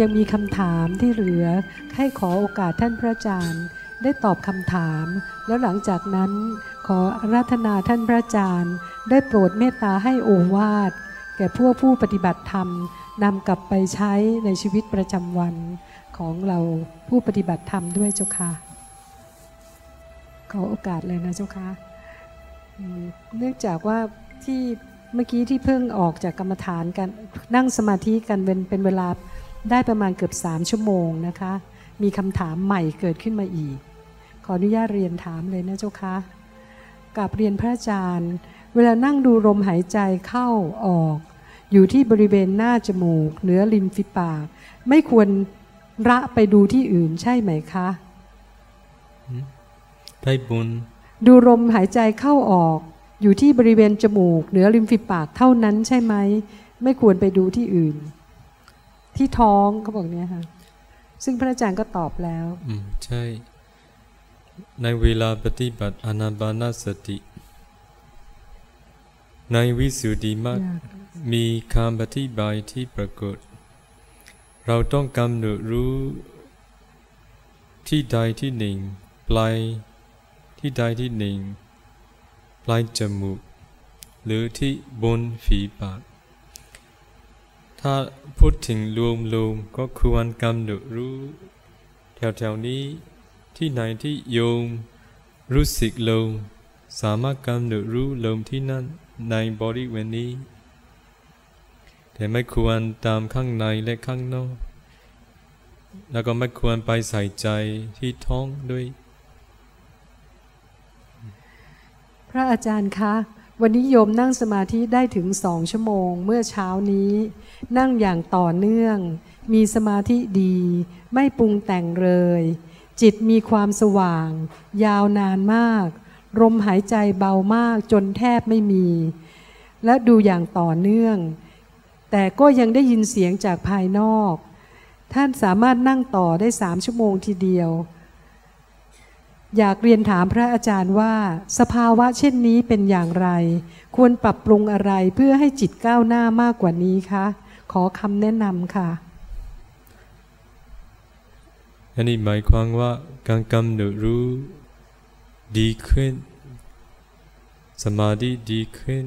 ยังมีคำถามที่เหลือ ให้ขอโอกาสท่านพระอาจารย์ ได้ตอบคำถาม แล้วหลังจากนั้นขอรัตนาท่านพระอาจารย์ ได้โปรดเมตตาให้โอวาทแก่พวกผู้ปฏิบัติธรรมนำกลับไปใช้ในชีวิตประจำวันของเราผู้ปฏิบัติธรรมด้วยเจ้าค่ะ ขอโอกาสเลยนะเจ้าค่ะเนื่องจากว่าที่เมื่อกี้ที่เพิ่งออกจากกรรมฐานกันนั่งสมาธิกันเป็นเป็นเวลา ได้ประมาณเกือบสามชั่วโมงนะคะ มีคำถามใหม่เกิดขึ้นมาอีก ขออนุญาตเรียนถามเลยนะเจ้าคะกับเรียนพระอาจารย์ เวลานั่งดูลมหายใจเข้าออก อยู่ที่บริเวณหน้าจมูกเหนือริมฝีปาก ไม่ควรระไปดูที่อื่นใช่ไหมคะได้บุญดูลมหายใจเข้าออก อยู่ที่บริเวณจมูกเหนือริมฝีปากเท่านั้นใช่ไหม ไม่ควรไปดูที่อื่น ที่ท้องเขาบอกเนี้ยค่ะ ซึ่งพระอาจารย์ก็ตอบแล้ว อืมใช่ ในเวลาปฏิบัติอนาบานาสติ ในวิสุทธิมรรคมีคำปฏิบัติที่ปรากฏ เราต้องกำหนดรู้ที่ใดที่หนึ่ง ปลายที่ใดที่หนึ่ง ปลายจมูก หรือที่บนฝีปาก ถ้าพูดถึงรวมรวมก็ควรกำหนดรู้ แถวๆนี้ที่ไหนที่โยม รู้สึกลมสามารถกำหนดรู้ลมที่นั่นในบริเวณนี้ แต่ไม่ควรตามข้างในและข้างนอก แล้วก็ไม่ควรไปใส่ใจที่ท้องด้วย พระอาจารย์คะ วันนี้โยมนั่งสมาธิได้ถึงสองชั่วโมง เมื่อเช้านี้ นั่งอย่างต่อเนื่อง มีสมาธิดี ไม่ปรุงแต่งเลย จิตมีความสว่าง ยาวนานมาก ลมหายใจเบามากจนแทบไม่มี และดูอย่างต่อเนื่อง แต่ก็ยังได้ยินเสียงจากภายนอก ท่านสามารถนั่งต่อได้สามชั่วโมงทีเดียว อยากเรียนถามพระอาจารย์ว่า สภาวะเช่นนี้เป็นอย่างไร ควรปรับปรุงอะไรเพื่อให้จิตก้าวหน้ามากกว่านี้คะขอคำแนะนำค่ะอันนี้หมายความว่าการกำหนดรู้ดีขึ้น สมาธิดีขึ้น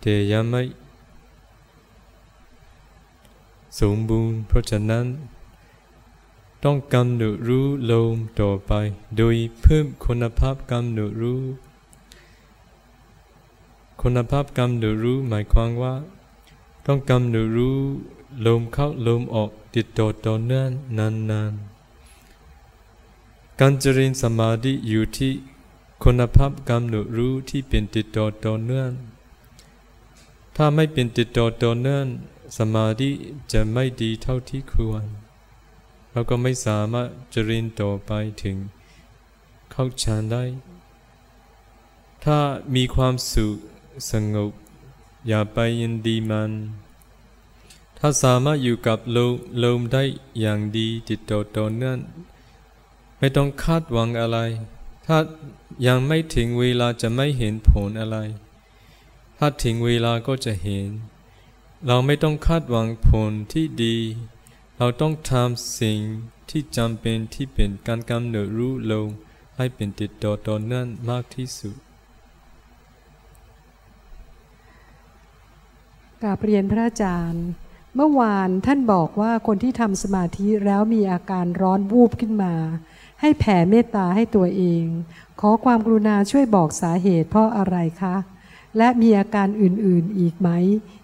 แต่ยังไม่สมบูรณ์เพราะฉะนั้น ต้องกำหนดรู้ลมต่อไป โดยเพิ่มคุณภาพกำหนดรู้ คุณภาพกำหนดรู้หมายความว่า ต้องกำหนดรู้ลมเข้าลมออกติดต่อต่อเนื่องนานๆ การเจริญสมาธิอยู่ที่คุณภาพกำหนดรู้ที่เป็นติดต่อต่อเนื่องถ้าไม่เป็นติดต่อต่อเนื่องสมาธิจะไม่ดีเท่าที่ควร เราก็ไม่สามารถจะเรียนต่อไปถึง เข้าฌานได้ ถ้ามีความสุขสงบ อย่าไปยินดีมัน ถ้าสามารถอยู่กับลมลมได้อย่างดีติดต่อต่อเนื่องไม่ต้องคาดหวังอะไร ถ้ายังไม่ถึงเวลาจะไม่เห็นผลอะไร ถ้าถึงเวลาก็จะเห็น เราไม่ต้องคาดหวังผลที่ดี เราต้องทำสิ่งที่จำเป็นที่เป็นการกำเนิดรู้ลงให้เป็นติดต่อต่อเนื่องมากที่สุดกราบเรียนพระอาจารย์ เมื่อวานท่านบอกว่าคนที่ทำสมาธิแล้วมีอาการร้อนวูบขึ้นมา ให้แผ่เมตตาให้ตัวเอง ขอความกรุณาช่วยบอกสาเหตุเพราะอะไรคะ และมีอาการอื่นๆอีกไหม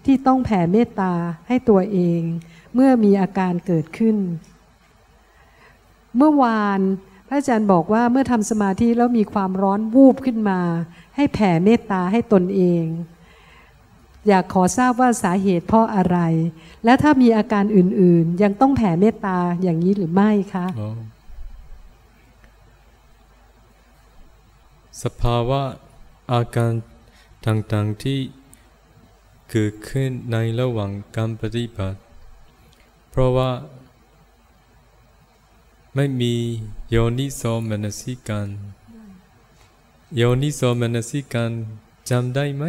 ที่ต้องแผ่เมตตาให้ตัวเอง เมื่อมีอาการเกิดขึ้น เมื่อวานพระอาจารย์บอกว่าเมื่อทำสมาธิแล้วมีความร้อนวูบขึ้นมา ให้แผ่เมตตาให้ตนเอง อยากขอทราบว่าสาเหตุเพราะอะไร และถ้ามีอาการอื่น ๆ ยังต้องแผ่เมตตาอย่างนี้หรือไม่คะสภาวะอาการต่างๆที่เกิดขึ้นในระหว่างการปฏิบัติ เพราะว่า ไม่มีโยนิโสมนสิการโยนิโสมนสิการจำได้ไหม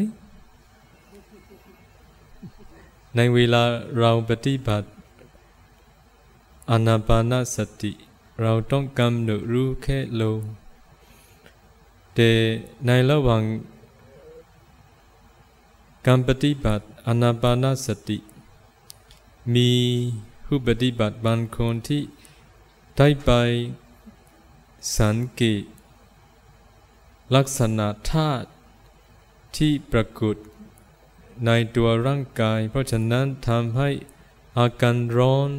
ในเวลาเราปฏิบัติอานาปานสติ เราต้องกำหนดรู้แค่ลมแต่ในระหว่างการปฏิบัติอานาปานสติ มี ผู้ปฏิบัติบางคนที่ได้ไปสังเกตลักษณะธาตุที่ปรากฏในตัวร่างกาย เพราะฉะนั้นทำให้อาการร้อน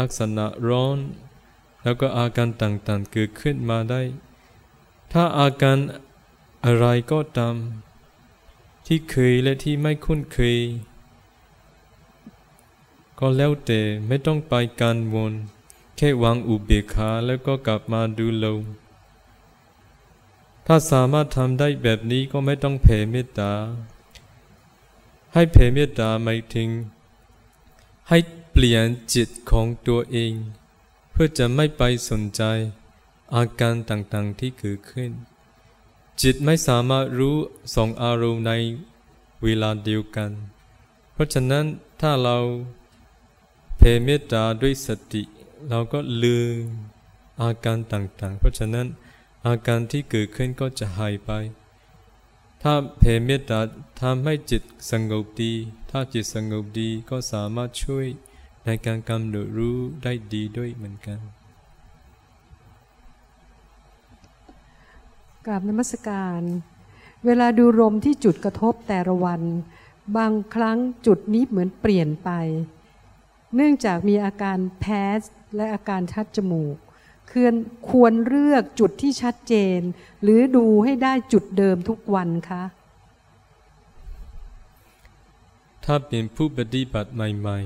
ลักษณะร้อน แล้วก็อาการต่างๆเกิดขึ้นมาได้ ถ้าอาการอะไรก็ตามที่เคยและที่ไม่คุ้นเคย ก็แล้วแต่ไม่ต้องไปการวนแค่วางอุเบกขาแล้วก็กลับมาดูลมถ้าสามารถทำได้แบบนี้ก็ไม่ต้องเผ่เมตตา ให้เผ่เมตตาหมายถึง ให้เปลี่ยนจิตของตัวเอง เพื่อจะไม่ไปสนใจอาการต่างๆที่เกิดขึ้น จิตไม่สามารถรู้สองอารมณ์ในเวลาเดียวกัน เพราะฉะนั้นถ้าเรา เผ่เมตตาด้วยสติ เราก็ลืมอาการต่างๆ เพราะฉะนั้นอาการที่เกิดขึ้นก็จะหายไป ถ้าเพเมตตาทำให้จิตสงบดี ถ้าจิตสงบดีก็สามารถช่วยในการกำหนดรู้ได้ดีด้วยเหมือนกันกราบนมัสการ เวลาดูลมที่จุดกระทบแต่ละวัน บางครั้งจุดนี้เหมือนเปลี่ยนไป เนื่องจากมีอาการแพ้และอาการชัดจมูกควรควรเลือกจุดที่ชัดเจน หรือดูให้ได้จุดเดิมทุกวันคะถ้าเป็นผู้ปฏิบัติใหม่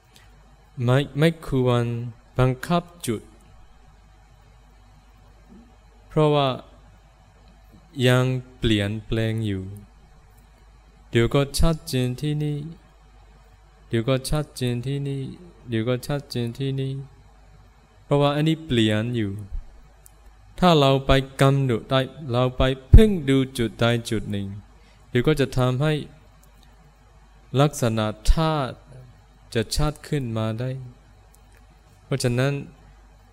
ๆไม่ไม่ควรบังคับจุด เพราะว่ายังเปลี่ยนแปลงอยู่ เดี๋ยวก็ชัดเจนที่นี่ เดี๋ยวก็ชัดเจนที่นี่ เดี๋ยวก็ชัดเจนที่นี่ เพราะว่าอันนี้เปลี่ยนอยู่ ถ้าเราไปกำหนดได้ เราไปเพ่งดูจุดใดจุดหนึ่ง เดี๋ยวก็จะทำให้ลักษณะธาตุจะชัดขึ้นมาได้ เพราะฉะนั้น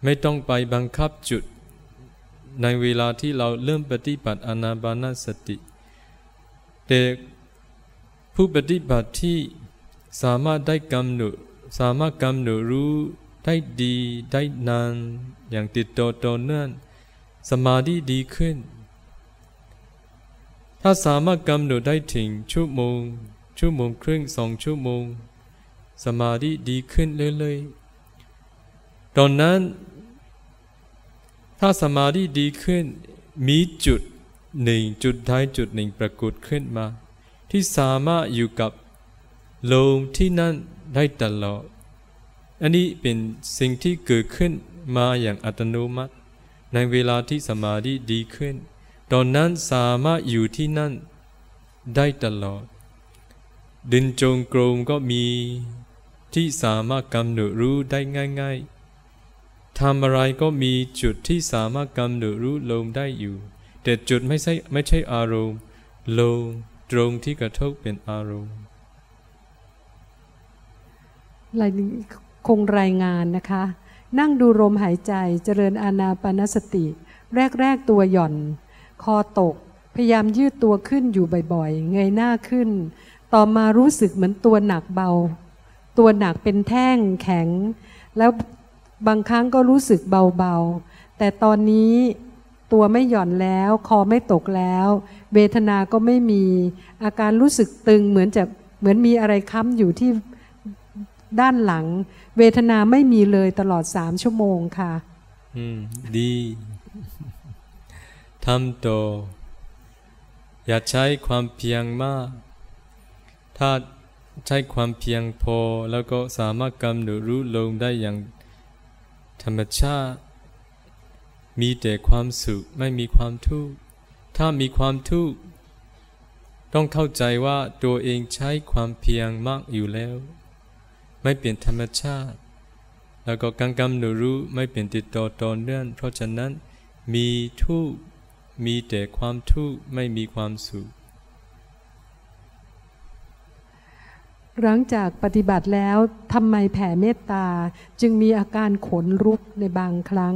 ไม่ต้องไปบังคับจุด ในเวลาที่เราเริ่มปฏิบัติอนาบานาสติ แต่ผู้ปฏิบัติที่ สามารถได้กำหนดสามารถกำหนดรู้ได้ดีได้นาน อย่างติดต่อต่อเนื่องสมาธิดีขึ้น ถ้าสามารถกำหนดได้ถึงชั่วโมง ชั่วโมงครึ่งสองชั่วโมง สมาธิดีขึ้นเรื่อยๆตอนนั้น ถ้าสมาธิดีขึ้นมีจุดหนึ่งจุดใดจุดหนึ่งปรากฏขึ้นมา ที่สามารถอยู่กับ ลมที่นั่นได้ตลอด อันนี้เป็นสิ่งที่เกิดขึ้นมาอย่างอัตโนมัติ ในเวลาที่สมาธิดีขึ้น ตอนนั้นสามารถอยู่ที่นั่นได้ตลอด ดินจงกรมก็มีที่สามารถกำหนดรู้ได้ง่ายๆทำอะไรก็มีจุดที่สามารถกำหนดรู้ลมได้อยู่ แต่จุดไม่ใช่ไม่ใช่อารมณ์ลมตรงที่กระทบเป็นอารมณ์ คงรายงานนะคะ นั่งดูลมหายใจเจริญอานาปนสติ แรก ๆ ตัวหย่อน คอตก พยายามยืดตัวขึ้นอยู่บ่อยๆ เงยหน้าขึ้น ต่อมารู้สึกเหมือนตัวหนักเบา ตัวหนักเป็นแท่งแข็ง แล้วบางครั้งก็รู้สึกเบาๆ แต่ตอนนี้ตัวไม่หย่อนแล้ว คอไม่ตกแล้ว เวทนาก็ไม่มี อาการรู้สึกตึงเหมือนจะเหมือนมีอะไรค้ำอยู่ที่ ด้านหลัง เวทนาไม่มีเลยตลอดสามชั่วโมงค่ะ อืม ดีทำโต อย่าใช้ความเพียงมาก ถ้าใช้ความเพียงพอแล้วก็สามารถกำหนดรู้ลงได้อย่างธรรมชาติ มีแต่ความสุขไม่มีความทุกข์ถ้ามีความทุกข์ต้องเข้าใจว่าตัวเองใช้ความเพียงมากอยู่แล้ว ไม่เป็นธรรมชาติ แล้วก็กังกำหนูรู้ไม่เป็นติดต่อต่อเนื่องเพราะฉะนั้นมีทุกมีแต่ความทุกข์ไม่มีความสุขหลังจากปฏิบัติแล้วทำไมแผ่เมตตาจึงมีอาการขนลุกในบางครั้ง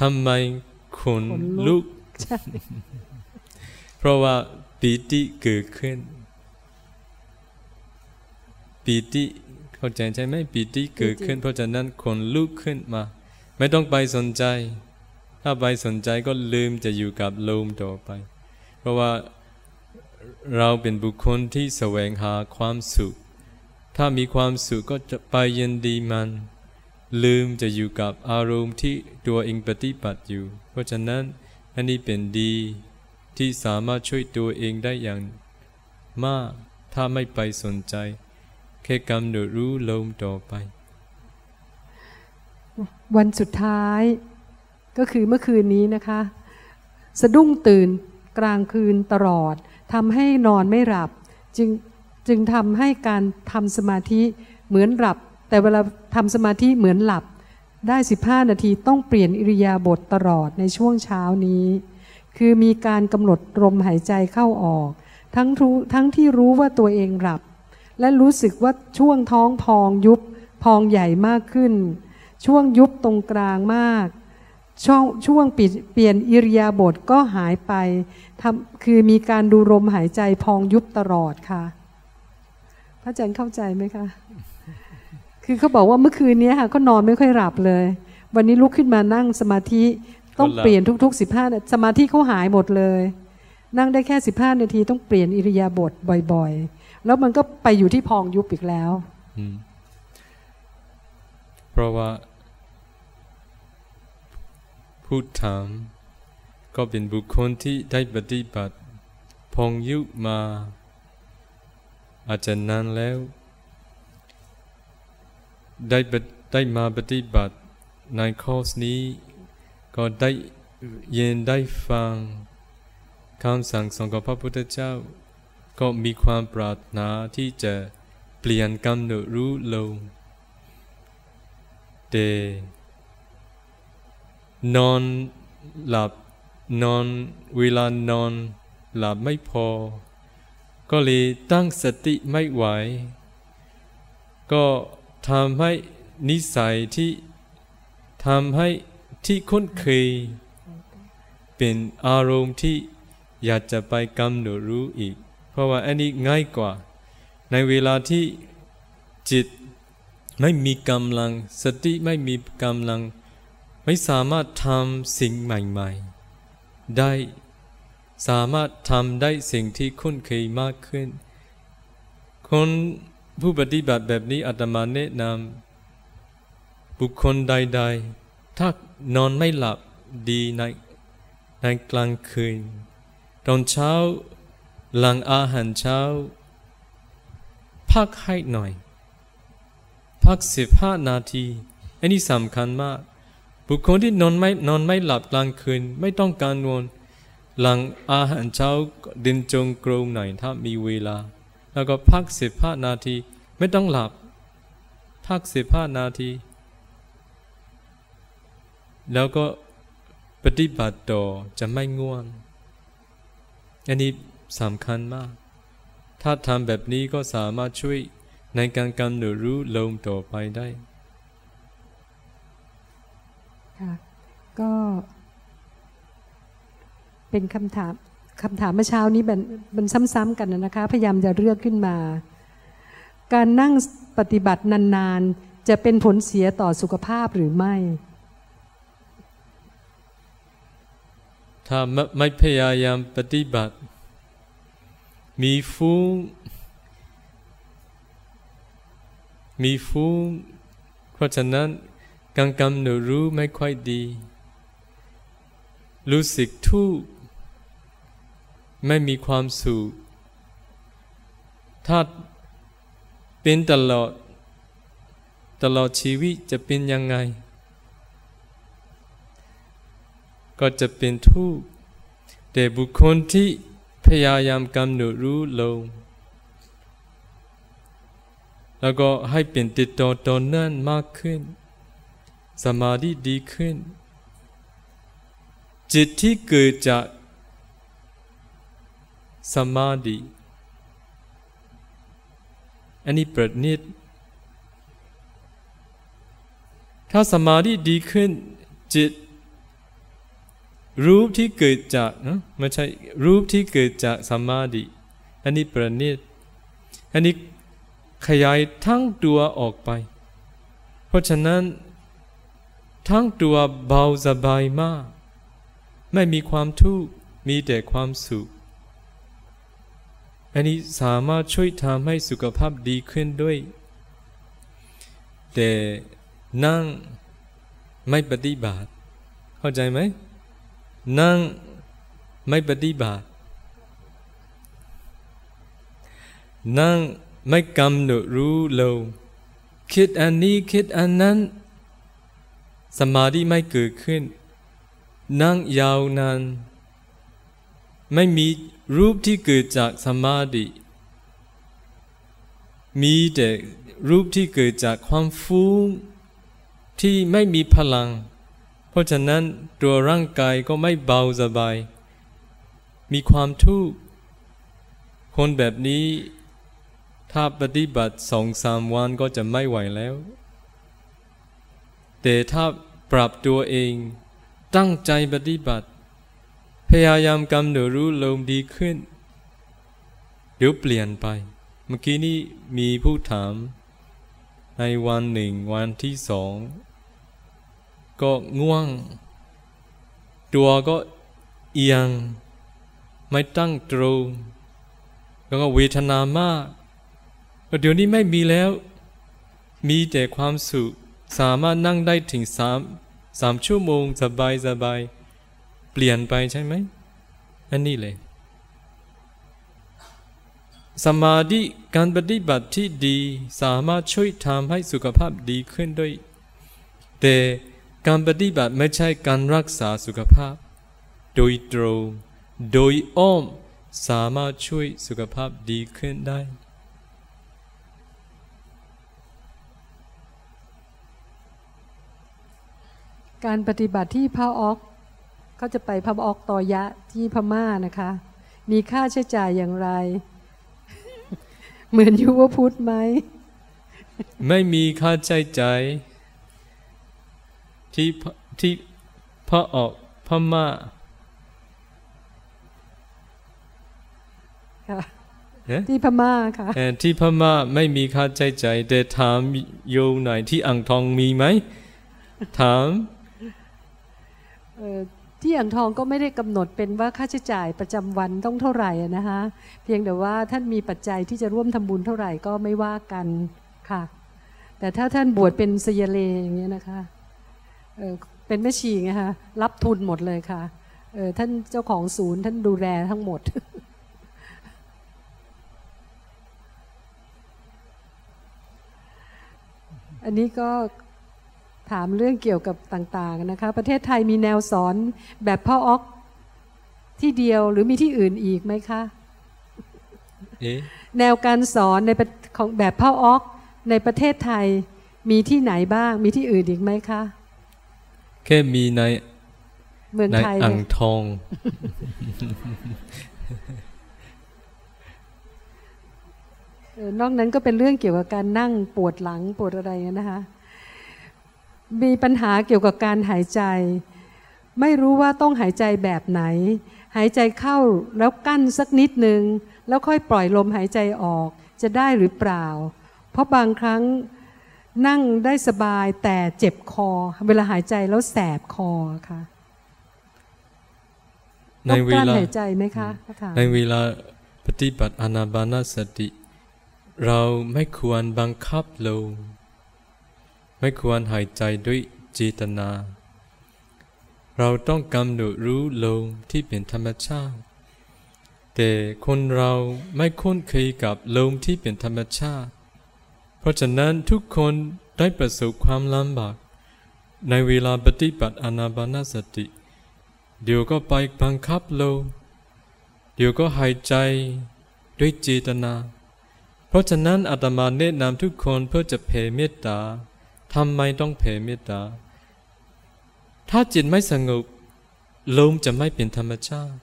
ทำไมขนลุก เพราะว่า ปีติเกิดขึ้น ปีติเข้าใจใช่ไหมปีติเกิดขึ้น เพราะฉะนั้นขนลุกขึ้นมา ไม่ต้องไปสนใจ ถ้าไปสนใจก็ลืมจะอยู่กับลมต่อไป เพราะว่าเราเป็นบุคคลที่แสวงหาความสุข ถ้ามีความสุขก็จะไปยินดีมัน ลืมจะอยู่กับอารมณ์ที่ตัวเองปฏิบัติอยู่ เพราะฉะนั้นอันนี้เป็นดี ที่สามารถช่วยตัวเองได้อย่างมาก ถ้าไม่ไปสนใจ แค่กำหนดรู้ลมต่อไป วันสุดท้ายก็คือเมื่อคืนนี้นะคะ สะดุ้งตื่นกลางคืนตลอดทำให้นอนไม่หลับ จึงจึงทำให้การทำสมาธิเหมือนหลับ แต่เวลาทำสมาธิเหมือนหลับ ได้ 15 นาทีต้องเปลี่ยนอิริยาบถตลอดในช่วงเช้านี้ คือมีการกำหนดลมหายใจเข้าออก ทั้งรู้ทั้งที่รู้ว่าตัวเองหลับ และรู้สึกว่าช่วงท้องพองยุบพองใหญ่มากขึ้น ช่วงยุบตรงกลางมาก ช่วงช่วงเปลี่ยนอิริยาบถก็หายไปทำคือมีการดูลมหายใจพองยุบตลอดค่ะ พระอาจารย์เข้าใจไหมคะ คือเขาบอกว่าเมื่อคืนนี้ค่ะก็นอนไม่ค่อยหลับเลย วันนี้ลุกขึ้นมานั่งสมาธิ ต้องเปลี่ยนทุกๆสิบห้าสมาธิเขาหายหมดเลย นั่งได้แค่สิบห้านาทีต้องเปลี่ยนอิริยาบถบ่อยๆ แล้วมันก็ไปอยู่ที่พองยุบอีกแล้ว เพราะว่าผู้ถามก็เป็นบุคคลที่ได้ปฏิบัติพองยุมา อาจจะนานแล้ว ได้ได้มาปฏิบัติในคอร์สนี้ ก็ได้ยินได้ฟังคำสั่งสอนของพระพุทธเจ้า ก็มีความปรารถนาที่จะเปลี่ยนกำหนดรู้ลงแต่นอนหลับนอนเวลานอนหลับไม่พอ ก็เลยตั้งสติไม่ไหว ก็ทำให้นิสัยที่ทำให้ ที่คุ้นเคย เป็นอารมณ์ที่อยากจะไปกำหนดรู้อีก เพราะว่าอันนี้ง่ายกว่า ในเวลาที่จิตไม่มีกำลัง สติไม่มีกำลัง ไม่สามารถทำสิ่งใหม่ ๆ ได้สามารถทำได้สิ่งที่คุ้นเคยมากขึ้น คนผู้ปฏิบัติแบบนี้อาตมาแนะนำบุคคลใด ๆ ถ้า นอนไม่หลับดีในในกลางคืน ตอนเช้า หลังอาหารเช้า พักให้หน่อย พักสิบห้านาที อันนี้สำคัญมาก บุคคลที่นอนไม่นอนไม่หลับกลางคืน ไม่ต้องการนอนหลังอาหารเช้าดินจงกรมหน่อยถ้ามีเวลา แล้วก็พักสิบห้านาที ไม่ต้องหลับ พักสิบห้านาที แล้วก็ปฏิบัติต่อจะไม่ง่วง อันนี้สำคัญมาก ถ้าทำแบบนี้ก็สามารถช่วยในการกำหนดรู้ลมต่อไปได้ ค่ะ ก็เป็นคำถามคำถามเมื่อเช้านี้มันมันซ้ำๆกันนะคะ พยายามจะเลือกขึ้นมา การนั่งปฏิบัตินานๆ จะเป็นผลเสียต่อสุขภาพหรือไม่ ถ้าไม่พยายามปฏิบัติ มีฟุ้งมีฟุ้งเพราะฉะนั้นการกำหนดรู้ไม่ค่อยดี รู้สึกทุกข์ไม่มีความสุขถ้าเป็นตลอด ตลอดชีวิตจะเป็นยังไง ก็จะเป็นทุกข์แต่บุคคลที่พยายามกำหนดรู้ลงแล้วก็ให้เป็นติดต่อตอเนื่องมากขึ้น สมาธิดีขึ้น จิตที่เกิดจากสมาธิอันนี้ประณีตถ้าสมาธิดีขึ้นจิต รูปที่เกิดจากนะไม่ใช่รูปที่เกิดจากสมาธิอันนี้ประณีตอันนี้ขยายทั้งตัวออกไป เพราะฉะนั้นทั้งตัวเบาสบายมาก ไม่มีความทุกข์มีแต่ความสุข อันนี้สามารถช่วยทำให้สุขภาพดีขึ้นด้วย แต่นั่งไม่ปฏิบัติ เข้าใจไหม นั่งไม่ปฏิบัติ นั่งไม่กำหนดรู้ลงคิดอันนี้คิดอันนั้น สมาธิไม่เกิดขึ้น นั่งยาวนานไม่มีรูปที่เกิดจากสมาธิ มีแต่รูปที่เกิดจากความฟุ้งที่ไม่มีพลัง เพราะฉะนั้นตัวร่างกายก็ไม่เบาสบาย มีความทุกข์คนแบบนี้ ถ้าปฏิบัติสองสามวันก็จะไม่ไหวแล้ว แต่ถ้าปรับตัวเอง ตั้งใจปฏิบัติ พยายามกำหนดรู้ลมดีขึ้น เดี๋ยวเปลี่ยนไป เมื่อกี้นี้มีผู้ถาม ในวันหนึ่งวันที่สอง ก็ง่วง ตัวก็เอียง ไม่ตั้งตรงแล้วก็เวทนามากเดี๋ยวนี้ไม่มีแล้ว มีแต่ความสุข สามารถนั่งได้ถึงสามสามชั่วโมงสบายสบาย เปลี่ยนไปใช่ไหมอันนี้เลย สมาธิการปฏิบัติที่ดีสามารถช่วยทำให้สุขภาพดีขึ้นด้วย แต่ การปฏิบัติไม่ใช่การรักษาสุขภาพ โดยตรงโดยอ้อมสามารถช่วยสุขภาพดีขึ้นได้ การปฏิบัติที่พระออกเขาจะไปพระออกตอยะที่พม่านะคะ มีค่าใช้จ่ายอย่างไร เหมือนยุวพุทธไหม ไม่มีค่าใช้จ่าย ที่ที่พระออกพม่าที่พม่าค่ะที่พม่าไม่มีค่าใช้จ่ายแต่ถามโยมหน่อยที่อ่างทองมีไหมถามที่อ่างทองก็ไม่ได้กำหนดเป็นว่าค่าใช้จ่ายประจำวันต้องเท่าไหร่นะคะเพียงแต่ว่าท่านมีปัจจัยที่จะร่วมทำบุญเท่าไหร่ก็ไม่ว่ากันค่ะ แต่ถ้าท่านบวชเป็นสยเลอย่างเงี้ยนะคะ เเป็นแม่ชีไงคะรับทุนหมดเลยค่ะท่านเจ้าของศูนย์ ท่านดูแลทั้งหมด อันนี้ก็ถามเรื่องเกี่ยวกับต่างๆนะคะ ประเทศไทยมีแนวสอนแบบพ่อออกที่เดียวหรือมีที่อื่นอีกไหมคะแนวการสอนในของแบบพ่อออกในประเทศไทยมีที่ไหนบ้าง มีที่อื่นอีกไหมคะ แค่มีในเมืองไทยอ่างทอง นอกนั้นก็เป็นเรื่องเกี่ยวกับการนั่งปวดหลังปวดอะไรนะคะ มีปัญหาเกี่ยวกับการหายใจ ไม่รู้ว่าต้องหายใจแบบไหน หายใจเข้าแล้วกั้นสักนิดนึง แล้วค่อยปล่อยลมหายใจออกจะได้หรือเปล่า เพราะบางครั้ง นั่งได้สบายแต่เจ็บคอ เวลาหายใจแล้วแสบคอค่ะในเวลาหายใจไหมคะในเวลาปฏิบัติอนาบานาสติ เราไม่ควรบังคับลมไม่ควรหายใจด้วยเจตนา เราต้องกำหนดรู้ลมที่เป็นธรรมชาติ แต่คนเราไม่คุ้นเคยกับลมที่เป็นธรรมชาติ เพราะฉะนั้นทุกคนได้ประสบความลำบาก ในเวลาปฏิบัติอนาบานสติ เดี๋ยวก็ไปบังคับลมเดี๋ยวก็หายใจด้วยเจตนา เพราะฉะนั้นอาตมาแนะนำทุกคนเพื่อจะเพ่เมตตาทำไมต้องแผ่เมตตา ถ้าจิตไม่สงบลมจะไม่เป็นธรรมชาติ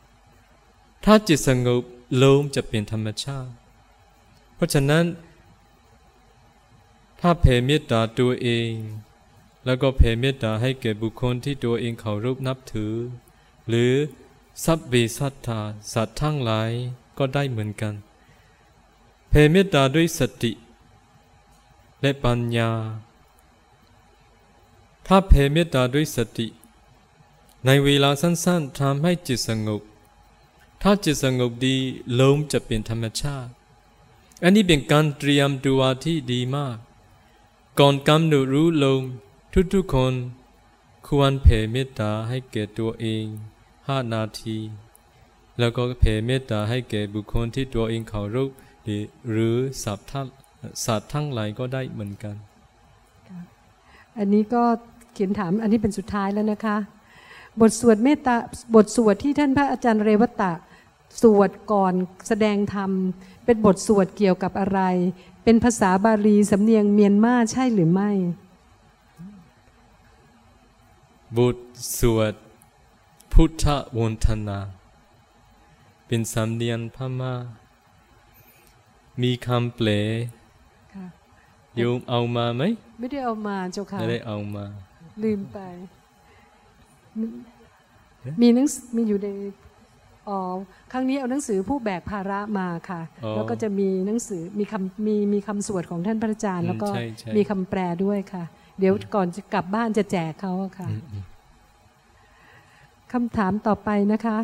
ถ้าจิตสงบลมจะเป็นธรรมชาติ เพราะฉะนั้น ถ้าแผ่เมตตาตัวเอง แล้วก็แผ่เมตตาให้แก่บุคคลที่ตัวเองเขารูปนับถือ หรือสัพเบสัตตาสัตว์ทั้งหลายก็ได้เหมือนกันแผ่เมตตาด้วยสติ และปัญญา ถ้าแผ่เมตตาด้วยสติ ในเวลาสั้นๆทำให้จิตสงบถ้าจิตสงบดีลมจะเป็นธรรมชาติ อันนี้เป็นการเตรียมตัวที่ดีมาก ก่อนกำหนดรู้ลมทุกๆคน ควรแผ่เมตตาให้แก่ตัวเองห้านาที แล้วก็แผ่เมตตาให้แก่บุคคลที่ตัวเองเขารุกหรือสัตว์ทั้งสัตว์ทั้งหลายก็ได้เหมือนกัน อันนี้ก็เขียนถามอันนี้เป็นสุดท้ายแล้วนะคะ บทสวดเมตตาบทสวดที่ท่านพระอาจารย์เรวตะสวดก่อนแสดงธรรม เป็นบทสวดเกี่ยวกับอะไร เป็นภาษาบาลีสำเนียงเมียนมาใช่หรือไม่ บทสวดพุทธวนทนา เป็นสำเนียงพม่า มีคำแปลค่ะโยมเอามาไหม ไม่ได้เอามาเจ้าค่ะ ไม่ได้เอามา ลืมไป มีมีหนังสือมีอยู่ใน อ๋อครั้งนี้เอาหนังสือผู้แบกภาระมาค่ะอ๋อแล้วก็จะมีหนังสือมีคำมีมีคำสวดของท่านพระอาจารย์อืมแล้วก็ใช่ใช่มีคำแปลด้วยค่ะ เดี๋ยวก่อนจะกลับบ้านจะแจกเขาอะค่ะอืมอืมคำถามต่อไปนะคะ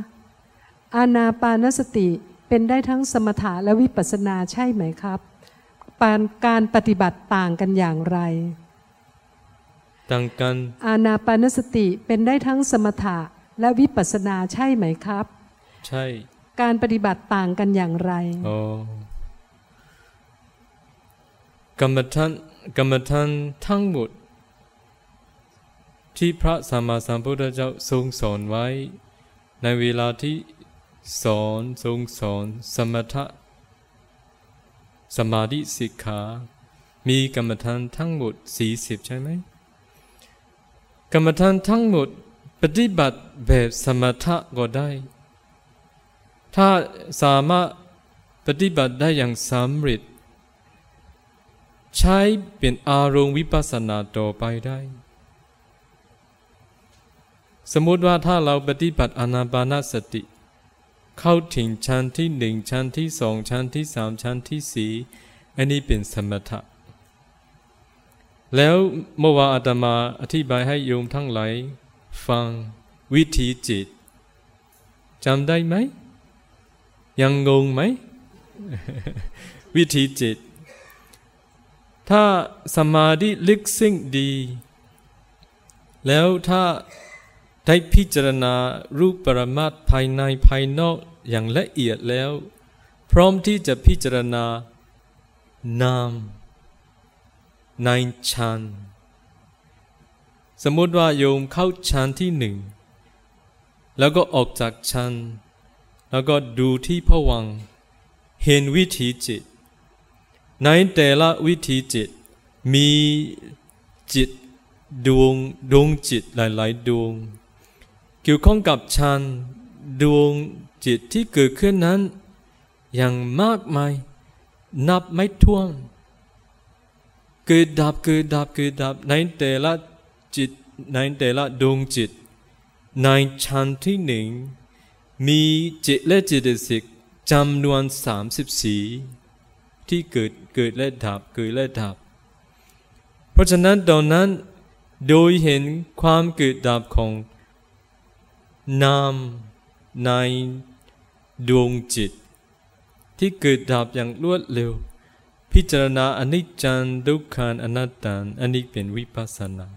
อานาปานสติเป็นได้ทั้งสมถะและวิปัสสนาใช่ไหมครับปานการปฏิบัติต่างกันอย่างไร ต่างกัน อานาปานสติเป็นได้ทั้งสมถะและวิปัสสนาใช่ไหมครับ ใช่ การปฏิบัติต่างกันอย่างไรอ๋อกรรมฐานกรรมฐานทั้งหมด ที่พระสัมมาสัมพุทธเจ้าทรงสอนไว้ ในเวลาที่สอนทรงสอนสมถะสมาธิสิกขา มีกรรมฐานทั้งหมดสี่สิบใช่ไหมกรรมฐานทั้งหมด ปฏิบัติแบบสมถะก็ได้ ถ้าสามารถปฏิบัติได้อย่างสำเร็จ ใช้เป็นอารมณ์วิปัสสนาต่อไปได้ สมมติว่าถ้าเราปฏิบัติอนาปานสติ เข้าถึงชั้นที่หนึ่งชั้นที่สองชั้นที่สามชั้นที่สี่อันนี้เป็นสมถะแล้วเมื่อวานอาตมาอธิบายให้โยมทั้งหลายฟังวิธีจิตจำได้ไหม ยังงงไหม วิธีจิต ถ้าสมาธิลึกซึ้งดี แล้วถ้าได้พิจารณารูปปรมัตถ์ภายในภายนอกอย่างละเอียดแล้ว พร้อมที่จะพิจารณานามในฌานสมมติว่าโยมเข้าฌานที่หนึ่ง แล้วก็ออกจากฌาน แล้วก็ดูที่ผวัง เห็นวิถีจิต ในแต่ละวิถีจิต มีจิตดวงดวงจิตหลาย ๆ ดวง เกี่ยวข้องกับฌานดวงจิตที่เกิดขึ้นนั้น อย่างมากมาย นับไม่ถ้วน เกิดดับเกิดดับเกิดดับในแต่ละจิตในแต่ละดวงจิต ในฌานที่หนึ่ง มีจิตและจิตสิกจำนวนสามสิบสีที่เกิดเกิดและดับเกิดและดับ เพราะฉะนั้นตอนนั้นโดยเห็นความเกิดดับของนามในดวงจิต ที่เกิดดับอย่างรวดเร็ว พิจารณาอนิจจังทุกขังอนัตตาอันนี้เป็นวิปัสสนา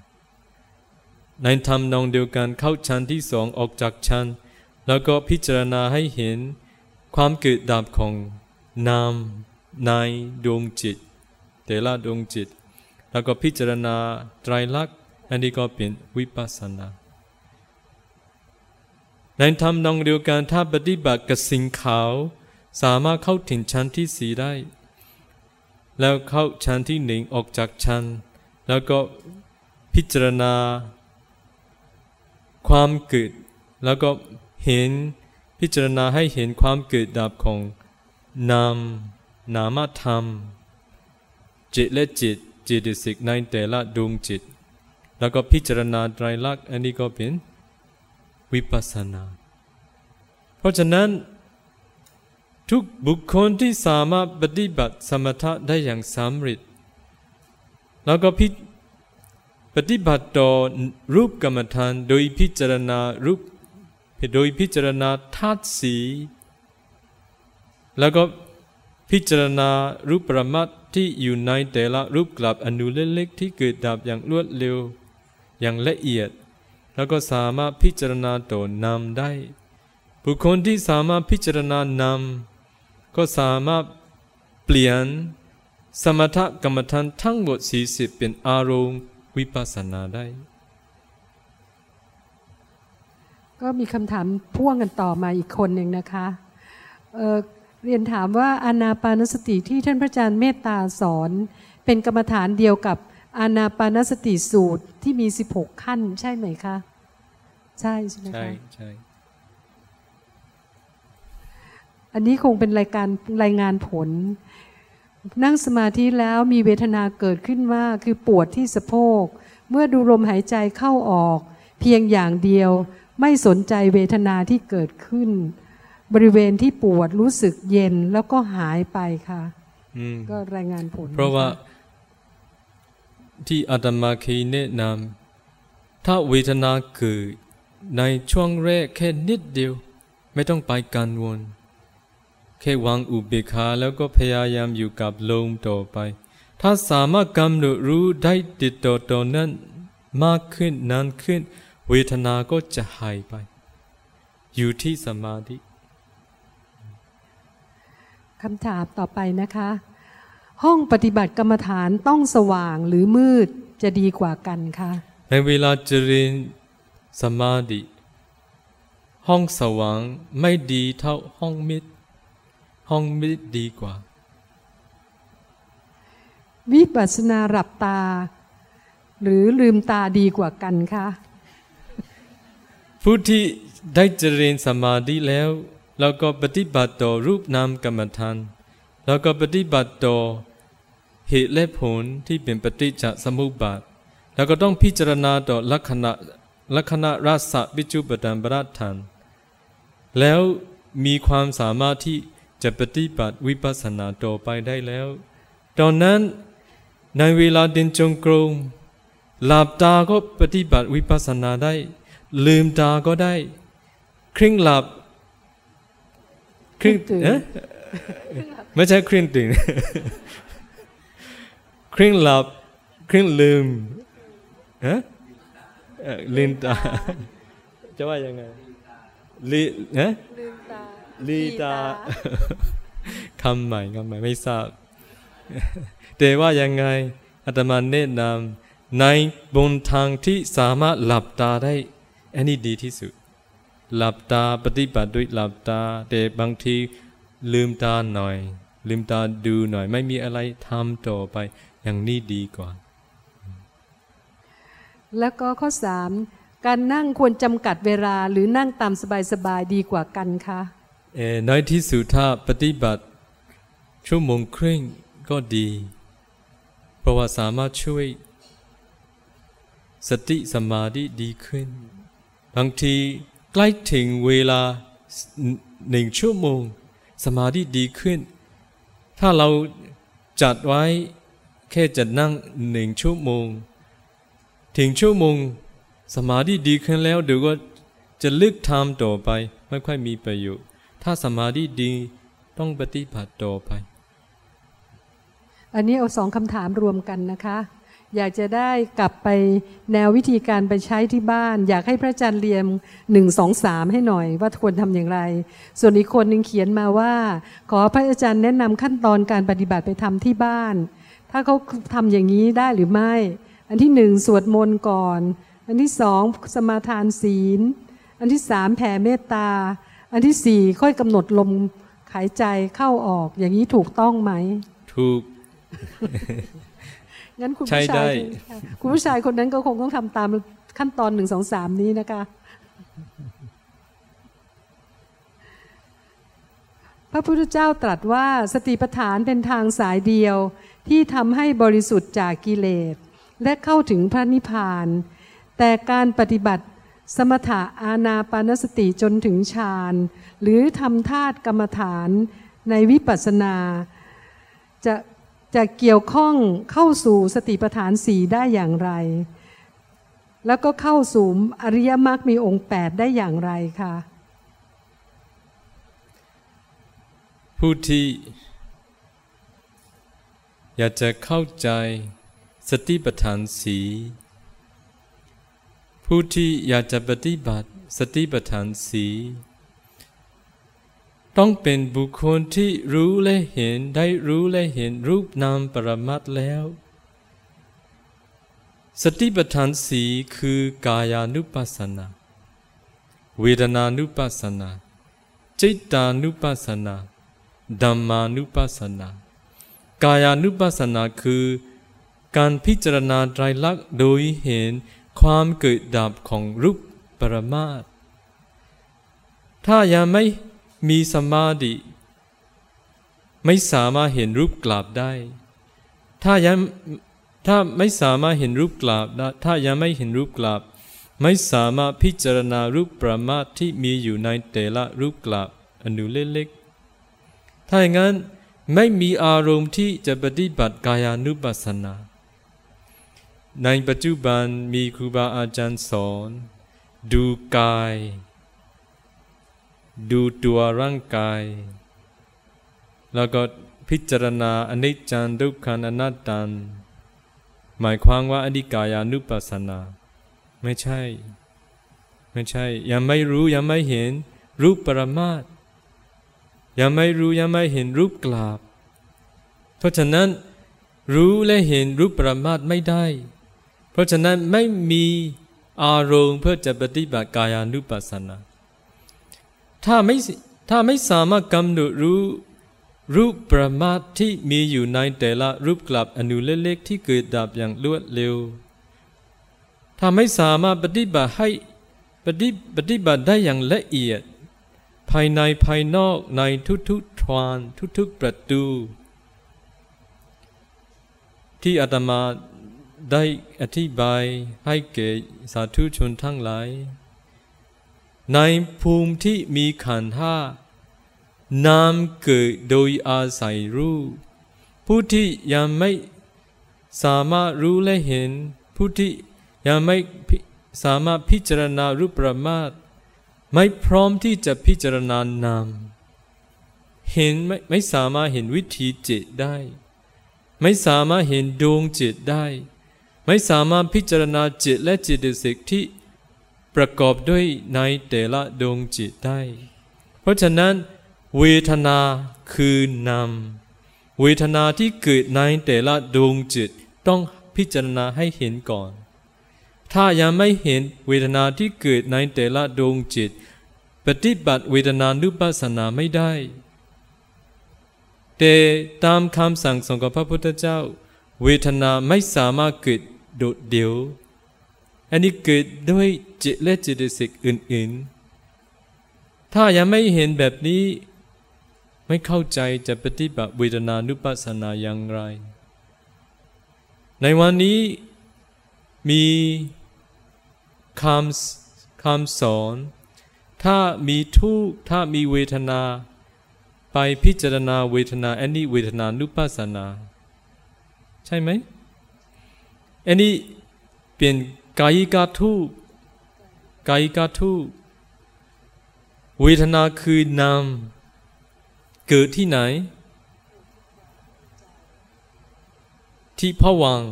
ในธรรมนองเดียวกันเข้าชั้นที่สองออกจากชั้น แล้วก็พิจารณาให้เห็นความเกิดดับของนามในดวงจิต แต่ละดวงจิต แล้วก็พิจารณาไตรลักษณ์อันนี้ก็เป็นวิปัสสนาในธรรมนองเดียวกันถ้าปฏิบัติกับสิ่งขาว สามารถเข้าถึงชั้นที่สีได้ แล้วเข้าชั้นที่หนึ่งออกจากชั้น แล้วก็พิจารณา ความเกิดแล้วก็ เห็นพิจารณาให้เห็นความเกิดดับของนามนามธรรม จิตและจิตจิตสิกในแต่ละดวงจิต แล้วก็พิจารณาไตรลักษณ์อันนี้ก็เป็นวิปัสสนา เพราะฉะนั้น ทุกบุคคลที่สามารถปฏิบัติสมถะได้อย่างสำเร็จแล้วก็พิปฏิบัติต่อรูปกรรมฐานโดยพิจารณารูป โดยพิจารณาธาตุสี แล้วก็พิจารณารูปประมัดที่อยู่ในแต่ละรูปกลับอนุเล็กๆที่เกิดดับอย่างรวดเร็ว อย่างละเอียด แล้วก็สามารถพิจารณาต่อนำได้ บุคคลที่สามารถพิจารณานำก็สามารถเปลี่ยนสมถกรรมฐานทั้งหมดสี่สิบเป็นอารมณ์วิปัสสนาได้ ก็มีคำถามพ่วงกันต่อมาอีกคนหนึ่งนะคะเเรียนถามว่าอานาปานสติที่ท่านพระอาจารย์เมตตาสอน เป็นกรรมฐานเดียวกับอานาปานสติสูตรที่มี 16 ขั้นใช่ไหมคะ ใช่ใช่ไหมคะใช่ใช่อันนี้คงเป็นรายการรายงานผล นั่งสมาธิแล้วมีเวทนาเกิดขึ้นว่าคือปวดที่สะโพก เมื่อดูลมหายใจเข้าออก เพียงอย่างเดียว ไม่สนใจเวทนาที่เกิดขึ้น บริเวณที่ปวดรู้สึกเย็นแล้วก็หายไปค่ะก็รายงานผล เพราะว่าที่อาตมาเคยแนะนำถ้าเวทนาเกิดในช่วงแรกแค่นิดเดียว ไม่ต้องไปกังวลแค่วางอุเบกขาแล้วก็พยายามอยู่กับลมต่อไป ถ้าสามารถกำหนดรู้ได้ติดต่อต่อนั้นมากขึ้นนานขึ้น เวทนาก็จะหายไป อยู่ที่สมาธิคำถามต่อไปนะคะ ห้องปฏิบัติกรรมฐานต้องสว่างหรือมืดจะดีกว่ากันคะในเวลาเจริญสมาธิห้องสว่างไม่ดีเท่าห้องมิดห้องมิดดีกว่า วิปัสสนาหลับตา หรือลืมตาดีกว่ากันคะ ผู้ที่ได้เจริญสมาธิแล้วแล้วก็ปฏิบัติต่อรูปนามกรรมฐานแล้วก็ปฏิบัติต่อเหตุและผลที่เป็นปฏิจจสมุปบาทแล้วก็ต้องพิจารณาต่อลักษณะลักษณะรัศวิจุปตันบรัตทันแล้วมีความสามารถที่จะปฏิบัติวิปัสสนาต่อไปได้แล้ว ตอนนั้นในเวลาเดินจงกรมหลับตาก็ปฏิบัติวิปัสสนาได้ ลืมตาก็ได้ ครึ่งหลับ ครึ่งตื่นไม่ใช่ครึ่งตื่น ครึ่งหลับ ครึ่งลืมฮะลืมตา จะว่ายังไงลืฮะลีตาคำใหม่คำใหม่ไม่ทราบแต่ว่ายังไงอาตมาแนะนำในบนทางที่สามารถหลับตาได้ อันนี้ดีที่สุด หลับตาปฏิบัติด้วยหลับตา แต่บางทีลืมตาหน่อย ลืมตาดูหน่อย ไม่มีอะไรทำต่อไป อย่างนี้ดีกว่า แล้วก็ข้อสามการนั่งควรจำกัดเวลาหรือนั่งตามสบายๆดีกว่ากันคะในที่สุดถ้าปฏิบัติ ชั่วโมงครึ่งก็ดี เพราะว่าสามารถช่วย สติสมาธิดีขึ้น บางทีใกล้ถึงเวลาหนึ่งชั่วโมง สมาธิดีขึ้น ถ้าเราจัดไว้แค่จะนั่งหนึ่งชั่วโมง ถึงชั่วโมง สมาธิดีขึ้นแล้วเดี๋ยวก็จะลึกทำต่อไปไม่ค่อยมีประโยชน์ถ้าสมาธิดีต้องปฏิบัติต่อไป อันนี้เอาสองคำถามรวมกันนะคะ อยากจะได้กลับไปแนววิธีการไปใช้ที่บ้าน อยากให้พระอาจารย์เรียมหนึ่งสองสามให้หน่อยว่าควรทำอย่างไร ส่วนอีกคนหนึ่งเขียนมาว่า ขอพระอาจารย์แนะนำขั้นตอนการปฏิบัติไปทำที่บ้าน ถ้าเขาทำอย่างนี้ได้หรือไม่ อันที่หนึ่งสวดมนต์ก่อน อันที่สองสมาทานศีล อันที่สามแผ่เมตตา อันที่สี่ค่อยกำหนดลมหายใจเข้าออกอย่างนี้ถูกต้องไหม ถูก งั้นคุณผู้ชายคุณผู้ชายคนนั้นก็คงต้องทำตามขั้นตอนหนึ่งสองสามนี้นะคะระพุทธเจ้าตรัสว่าสติปัฏฐานเป็นทางสายเดียวที่ทำให้บริสุทธิ์จากกิเลส และเข้าถึงพระนิพพาน แต่การปฏิบัติสมถะอาณาปานสติจนถึงฌานหรือทำธาตุกรรมฐานในวิปัสสนา จะ จะเกี่ยวข้องเข้าสู่สติปัฏฐานสีได้อย่างไร แล้วก็เข้าสู่อริยมรรคมีองค์แปดได้อย่างไรคะผู้ที่อยากจะเข้าใจสติปัฏฐานสีผู้ที่อยากจะปฏิบัติสติปัฏฐานสี ต้องเป็นบุคคลที่รู้และเห็นได้รู้และเห็นรูปนามปรมัตแล้ว สติปัฏฐานสีคือกายานุปัสสนา เวทนานุปัสสนา จิตานุปัสสนาดัมมานุปัสสนา กายานุปัสสนาคือ การพิจารณาไตรลักษณ์โดยเห็นความเกิดดับของรูปปรมาตถ้ายังไม่ มีสมาธิไม่สามารถเห็นรูปกราบได้ ถ้ายังถ้าไม่สามารถเห็นรูปกราบถ้ายังไม่เห็นรูปกราบ ไม่สามารถพิจารณารูปประมาทที่มีอยู่ในแต่ละรูปกราบอนุเล็กๆถ้าอย่างนั้นไม่มีอารมณ์ที่จะปฏิบัติกายานุปัสสนา ในปัจจุบันมีครูบาอาจารย์สอน ดูกาย ดูตัวร่างกาย แล้วก็พิจารณาอนิจจังทุกขังอนัตตังหมายความว่าอธิกายานุปัสสนา ไม่ใช่ ไม่ใช่ ยังไม่รู้ยังไม่เห็น รูปปรมาตยังไม่รู้ยังไม่เห็นรูปกราบ เพราะฉะนั้น รู้และเห็นรูปปรมาตไม่ได้ เพราะฉะนั้นไม่มีอารมณ์เพื่อจะปฏิบัติกายานุปัสสนา ถ้าไม่ถ้าไม่สามารถกำหนดรู้ รูปประมาทที่มีอยู่ในแต่ละรูปกลับอนุเล็กๆที่เกิดดับอย่างรวดเร็ว ถ้าไม่สามารถปฏิบัติให้ปฏิปฏิบัติได้อย่างละเอียด ภายในภายนอกในทุกๆทวารทุกๆประตู ที่อาตมาได้อธิบายให้แก่สาธุชนทั้งหลาย ในภูมิที่มีขันธ์ห้านามเกิดโดยอาศัยรู้ผู้ที่ยังไม่สามารถรู้และเห็น ผู้ที่ยังไม่สามารถพิจารณารูปประมาทไม่พร้อมที่จะพิจารณานาม เห็นไม่ไม่สามารถเห็นวิธีจิตได้ ไม่สามารถเห็นดวงจิตได้ ไม่สามารถพิจารณาจิตและจิตสิกที่ ประกอบด้วยในแต่ละดวงจิตได้ เพราะฉะนั้น เวทนาคือนามเวทนาที่เกิดในแต่ละดวงจิตต้องพิจารณาให้เห็นก่อน ถ้ายังไม่เห็นเวทนาที่เกิดในแต่ละดวงจิต ปฏิบัติเวทนานุปัสสนาไม่ได้ แต่ตามคำสั่งของพระพุทธเจ้า เวทนาไม่สามารถเกิดโดดเดี่ยว อันนี้เกิดด้วย จิตและจิตสิกอื่น ๆ ถ้ายังไม่เห็นแบบนี้ ไม่เข้าใจจะปฏิบัติเวทนานุปัสสนาอย่างไร ในวันนี้มีคำคำสอน ถ้ามีทุกถ้ามีเวทนา ไปพิจารณาเวทนาอันนี้เวทนานุปัสสนา ใช่ไหมอันนี้เป็นกายกาทุก กายกาทุเวทนาคือนาม เกิดที่ไหน ที่ผวัง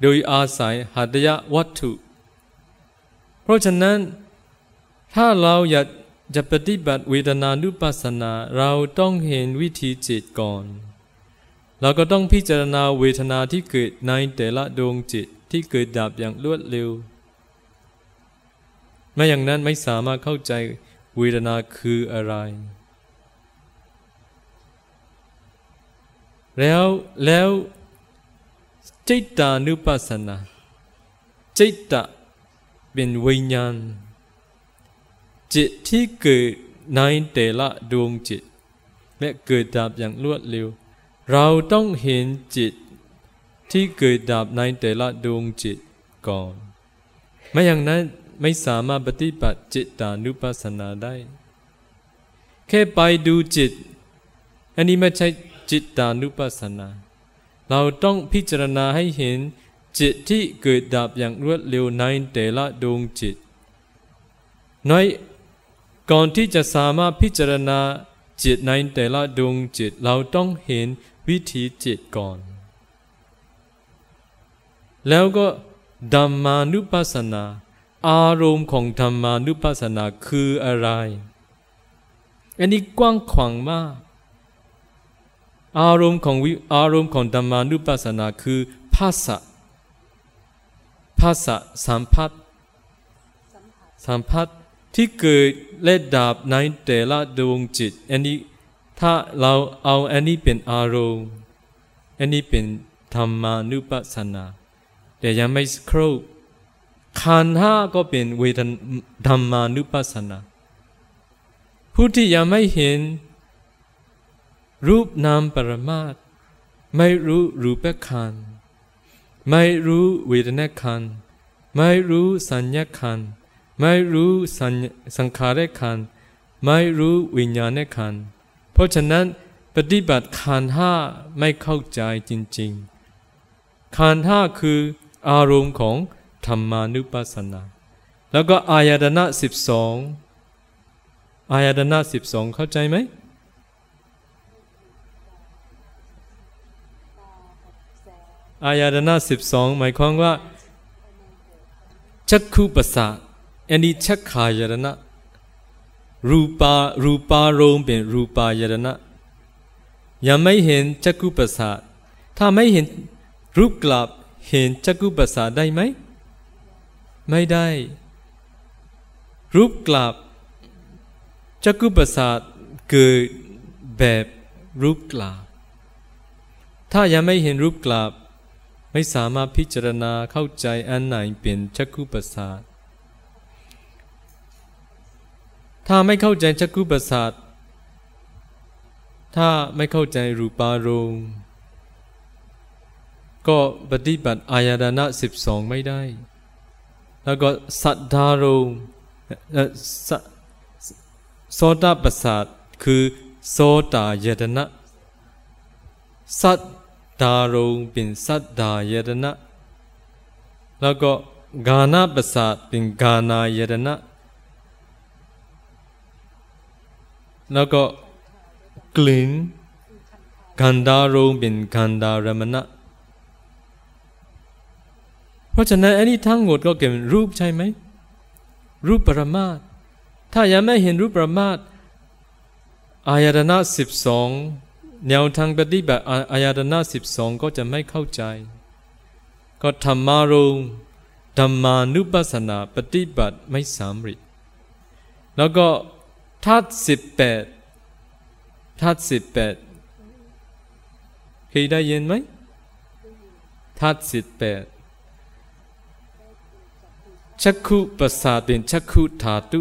โดยอาศัยหัตยวัตถุ เพราะฉะนั้น ถ้าเราอยากจะปฏิบัติเวทนานุปัสสนาเราต้องเห็นวิธีจิตก่อน เราก็ต้องพิจารณาเวทนาที่เกิดในแต่ละดวงจิตที่เกิดดับอย่างรวดเร็ว ไม่อย่างนั้นไม่สามารถเข้าใจเวทนาคืออะไร แล้วแล้วจิตตานุปัสสนา จิตตเป็นวิญญาณ จิตที่เกิดในแต่ละดวงจิต และเกิดดับอย่างรวดเร็ว เราต้องเห็นจิตที่เกิดดับในแต่ละดวงจิตก่อน ไม่อย่างนั้น ไม่สามารถปฏิบัติจิตตานุปัสสนาได้ แค่ไปดูจิต อันนี้ไม่ใช่จิตตานุปัสสนา เราต้องพิจารณาให้เห็นจิตที่เกิดดับอย่างรวดเร็วในแต่ละดวงจิต น้อยก่อนที่จะสามารถพิจารณาจิตในแต่ละดวงจิตเราต้องเห็นวิธีจิตก่อน แล้วก็ธรรมานุปัสสนา อารมณ์ของธรรมานุปัสสนาคืออะไร อันนี้กว้างขวางมาก อารมณ์ของวิอารมณ์ของธรรมานุปัสสนาคือภาษาภาษาสัมผัสสัมผัสที่เกิดและดับในแต่ละดวงจิต อันนี้ถ้าเราเอาอันนี้เป็นอารมณ์ อันนี้เป็นธรรมานุปัสสนา แต่ยังไม่ครบ ขันห้าก็เป็นเวทธรรมานุปัสสนา ผู้ที่ยังไม่เห็น รูปนามปรมาตไม่รู้รูปขันไม่รู้เวทนาขันไม่รู้สัญญาขันไม่รู้สังขารขันไม่รู้วิญญาณขันเพราะฉะนั้นปฏิบัติขันห้าไม่เข้าใจจริงๆขันห้าคืออารมณ์ของ ธรรมานุปัสสนา แล้วก็อายตนะสิบสองอายตนะสิบสองเข้าใจไหมอายตนะสิบสองหมายความว่าชักคูปัสสะอันนี้ชักขายตนะรูปารูปารมเป็นรูปายตนะยังไม่เห็นจักคูปัสสะถ้าไม่เห็นรูปกลับเห็นจักคูปัสสะได้ไหม ไม่ได้ รูปกลับจักคูปัสสะเกิดแบบรูปกลับถ้ายังไม่เห็นรูปกลับไม่สามารถพิจารณาเข้าใจอันไหนเป็นจักขุประสาทถ้าไม่เข้าใจจักขุประสาทถ้าไม่เข้าใจรูปารมณ์ก็ปฏิบัติอายตนะสิบสองไม่ได้ แล้วก็สัทธารมณ์โสตประสาทคือโสตายตนะสัตดารงเป็นสัตดายตนะแล้วก็กานาประสาทเป็นกานายตนะแล้วก็กลิ่นกันดารงเป็นกันดารมณะ เพราะฉะนั้นอันนี้ทั้งหมดก็เกี่ยวกับรูปใช่ไหม รูปปรมาตถ้ายังไม่เห็นรูปปรมาตอายตนะสิบสองแนวทางปฏิบัติอายตนะสิบสองก็จะไม่เข้าใจ ก็ธรรมารงธรรมานุปัสสนาปฏิบัติไม่สำเร็จแล้วก็ทัดสิบแปดทัดสิบแปดเคยได้ยินไหมทัดสิบแปด ชักขุประสาเป็นชักขุธาตุ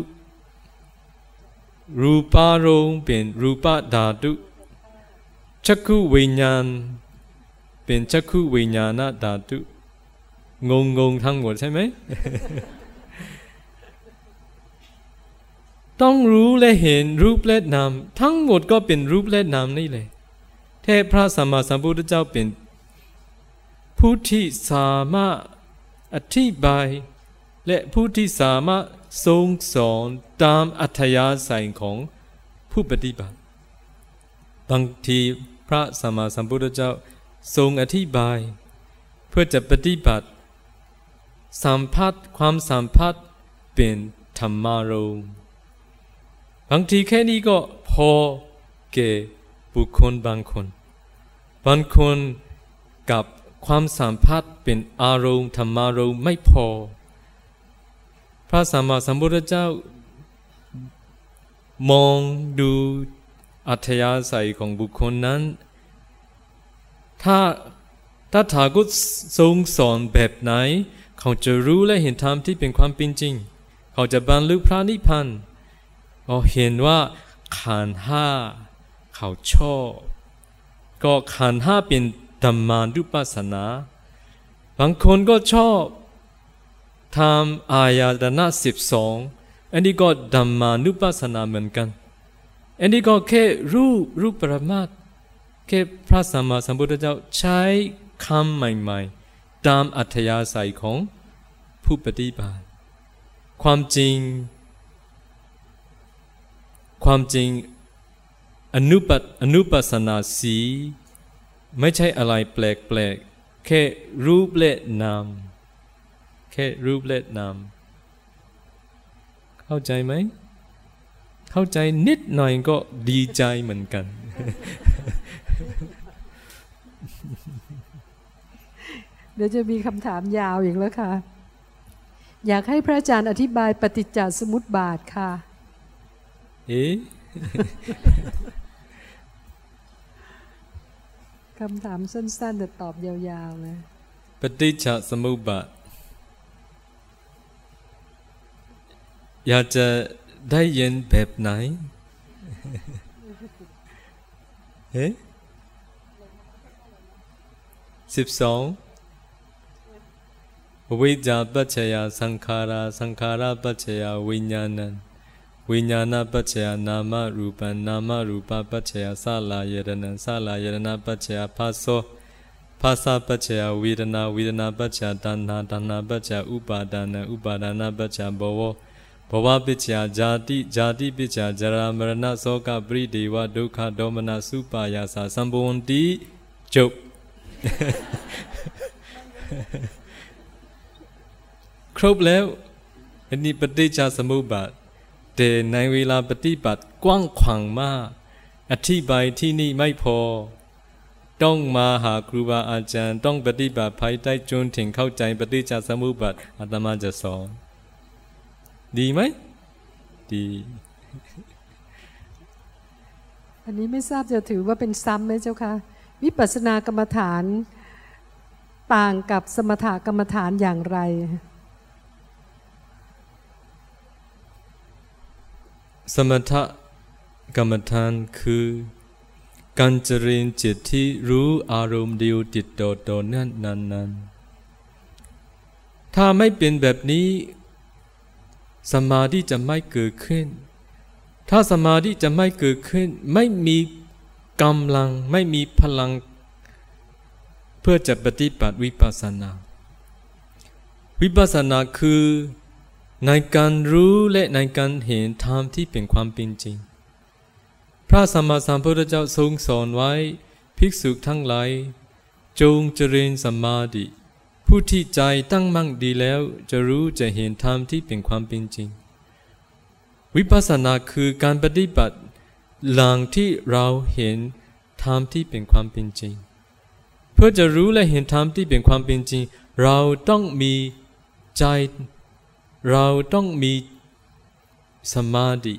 รูปารมณ์เป็นรูปธาตุจักขุวิญญาณ เป็นจักขุวิญญาณธาตุงงงงทั้งหมดใช่ไหมต้องรู้และเห็นรูปและนามทั้งหมดก็เป็นรูปและนามนี่เลยเทพระสัมมาสัมพุทธเจ้าเป็นผู้ที่สามารถอธิบาย และผู้ที่สามารถทรงสอนตามอัธยาศัยของผู้ปฏิบัติ บางทีพระสัมมาสัมพุทธเจ้าทรงอธิบาย เพื่อจะปฏิบัติ สัมพัทธ์ความสัมพัทธ์เป็นธรรมารมบางทีแค่นี้ก็พอเก่บุคคลบางคน บางคนกับความสัมพัทธ์เป็นอารมณ์ธรรมารมไม่พอ พระสัมมาสัมพุทธเจ้ามองดูอัธยาศัยของบุคคลนั้น ถ้าถ้าถากุทรงสอนแบบไหน เขาจะรู้และเห็นธรรมที่เป็นความเป็นจริง เขาจะบรรลุพระนิพพานเขาเห็นว่าขันห้าเขาชอบ ก็ขันห้าเป็นธรรมานุปัสสนา บางคนก็ชอบ ทำอายตนะสิบสองอันนี้ก็ธรรมานุปัสสนาเหมือนกัน อันนี้ก็แค่รูปรูปปรมาทแค่พระสัมมาสัมพุทธเจ้าใช้คำใหม่ๆ ตามอัธยาศัยของผู้ปฏิบัติ ความจริง ความจริงอนุปัอนุปัสนาสี ไม่ใช่อะไรแปลกๆแค่รูปและนาม แค่รูปและนาม เข้าใจไหม เข้าใจนิดหน่อยก็ดีใจเหมือนกัน เดี๋ยวจะมีคำถามยาวอีกแล้วค่ะ อยากให้พระอาจารย์อธิบายปฏิจจสมุติบาทค่ะ เอ๊ะคำถามสั้นๆแต่ตอบยาวๆเลยปฏิจจสมุปบาท อยากจะได้ยินแบบไหนเอ๊ะสิบสองวิจาปัจจยาสังขาราสังขาราปัจจยาวิญญาณังวิญญาณปัจจยานามารูปังนามารูปปัจจยาสลายรณังสลายรณปัจจยาภาโสภาษาปัจจยาเวทนาเวทนาปัจจยาตัณหาตัณหาปัจจยาอุปาทานะอุปาทานะปัจจยาภว ဘဝပစ္စယဇာတိဇာတိပစ္စယဇရာမရဏသောကပရိဒေဝဒုက္ခဒေါမနစုပါယသာသံဘဝန္တိကျုပ်ครบแล้วอันนี้ปฏิจจสมุปบาทแต่ในเวลาปฏิบัติกว้างขวางมากอธิบายที่นี่ไม่พอ ต้องมาหาครูบาอาจารย์ ต้องปฏิบัติภายใต้จนถึงเข้าใจปฏิจจสมุปบาทอาตมาจะสอน ดีไหม ดี อันนี้ไม่ทราบจะถือว่าเป็นซ้ำไหมเจ้าคะวิปัสสนากรรมฐานต่างกับสมถกรรมฐานอย่างไร สมถกรรมฐานคือการเจริญจิตที่รู้อารมณ์เดียวติดต่อต่อเนื่องนานๆ ถ้าไม่เป็นแบบนี้ สมาธิจะไม่เกิดขึ้น ถ้าสมาธิจะไม่เกิดขึ้น ไม่มีกำลังไม่มีพลัง เพื่อจะปฏิบัติวิปัสสนา วิปัสสนาคือในการรู้และในการเห็นธรรมที่เป็นความเป็นจริง พระสัมมาสัมพุทธเจ้าทรงสอนไว้ ภิกษุทั้งหลายจงเจริญสมาธิ ผู้ที่ใจตั้งมั่นดีแล้ว จะรู้จะเห็นธรรมที่เป็นความเป็นจริง วิปัสสนาคือการปฏิบัติ หลังที่เราเห็นธรรมที่เป็นความเป็นจริง เพื่อจะรู้และเห็นธรรมที่เป็นความเป็นจริง เราต้องมีใจ เราต้องมีสมาธิ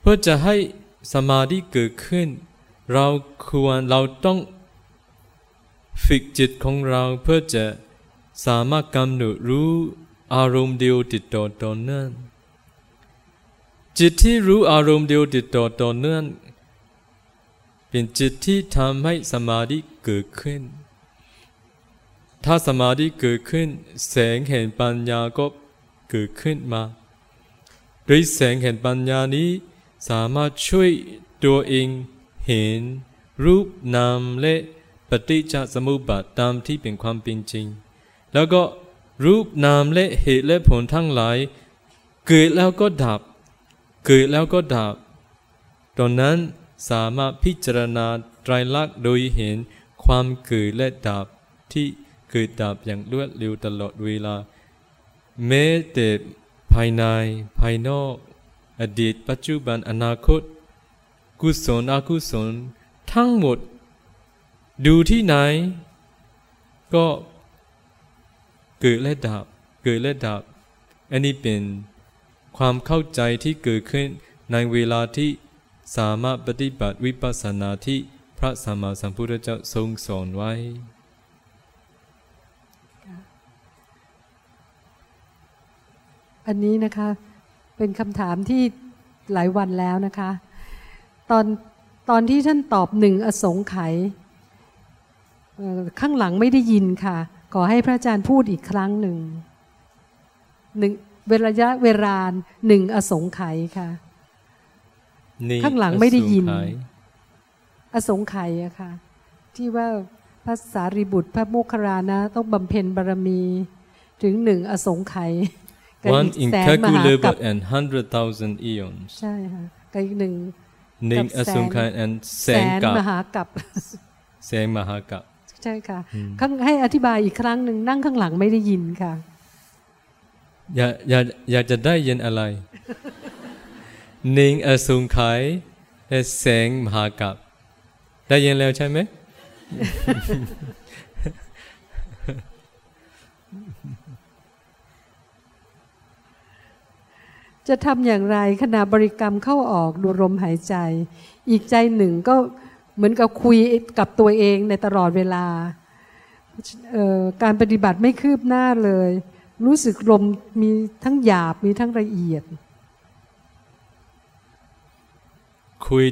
เพื่อจะให้สมาธิเกิดขึ้น เราควรเราต้อง ฝึกจิตของเราเพื่อจะสามารถกำหนดรู้อารมณ์เดียวติดต่อต่อเนื่องจิตที่รู้อารมณ์เดียวติดต่อต่อเนื่องเป็นจิตที่ทำให้สมาธิเกิดขึ้น ถ้าสมาธิเกิดขึ้น แสงแห่งปัญญาก็เกิดขึ้นมาด้วยแสงแห่งปัญญานี้สามารถช่วยตัวเองเห็นรูปนามและ ปฏิจจสมุปบาทตามที่เป็นความเป็นจริง แล้วก็รูปนามและเหตุและผลทั้งหลาย เกิดแล้วก็ดับ เกิดแล้วก็ดับตอนนั้นสามารถพิจารณาไตรลักษณ์โดยเห็นความเกิดและดับที่เกิดดับอย่างรวดเร็วตลอดเวลา แม้แต่ภายใน ภายนอก อดีต ปัจจุบันอนาคต กุศลอกุศล ทั้งหมด ดูที่ไหน ก็เกิดและดับ เกิดและดับ อันนี้เป็นความเข้าใจที่เกิดขึ้นในเวลาที่สามารถปฏิบัติวิปัสสนาที่พระสัมมาสัมพุทธเจ้าทรงสอนไว้ อันนี้นะคะเป็นคำถามที่หลายวันแล้วนะคะ ตอนตอนที่ท่านตอบหนึ่งอสงไข่ ข้างหลังไม่ได้ยินค่ะ ขอให้พระอาจารย์พูดอีกครั้งหนึ่งหนึ่งเวลาเวลาหนึ่งอสงไขยค่ะนี่ข้างหลังไม่ได้ยินอสุขัอสงไขยอะค่ะ ที่ว่าพระสารีบุตรพระโมคคัลลานะ ต้องบำเพ็ญบารมี ถึงหนึ่งอสงไขยกับ one อีกแสนมหากั incalculable ป and hundred thousand eons ใช่ค่ะกับอีกหนึ่งหนึ่งกัอบแสนสุขัย and แสแสงนกับมหากับแสงมหากับ ใช่ค่ะข้างให้อธิบายอีกครั้งหนึ่งนั่งข้างหลังไม่ได้ยินค่ะอยากอยากอยากจะได้ยินอะไรหนึ่งอสุขัยและแสงมหากับ ได้ยินแล้วใช่ไหมจะทำอย่างไรขณะบริกรรมเข้าออกดูลมหายใจ อีกใจหนึ่งก็ เหมือนกับคุยกับตัวเองในตลอดเวลาเอ่อการปฏิบัติไม่คืบหน้าเลย รู้สึกลมมีทั้งหยาบมีทั้งละเอียด คุย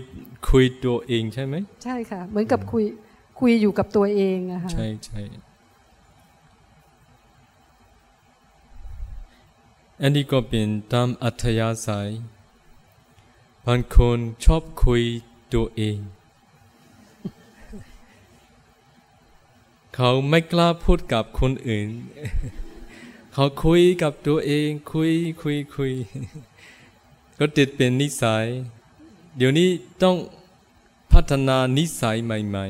คุยตัวเองใช่ไหม ใช่ค่ะ เหมือนกับคุยคุยอยู่กับตัวเองอะค่ะใช่ใช่อันนี้ก็เป็นตามอัธยาศัยบางคนชอบคุยตัวเอง เขาไม่กล้าพูดกับคนอื่น เขาคุยกับตัวเองคุยคุยคุย ก็ติดเป็นนิสัย เดี๋ยวนี้ต้องพัฒนานิสัยใหม่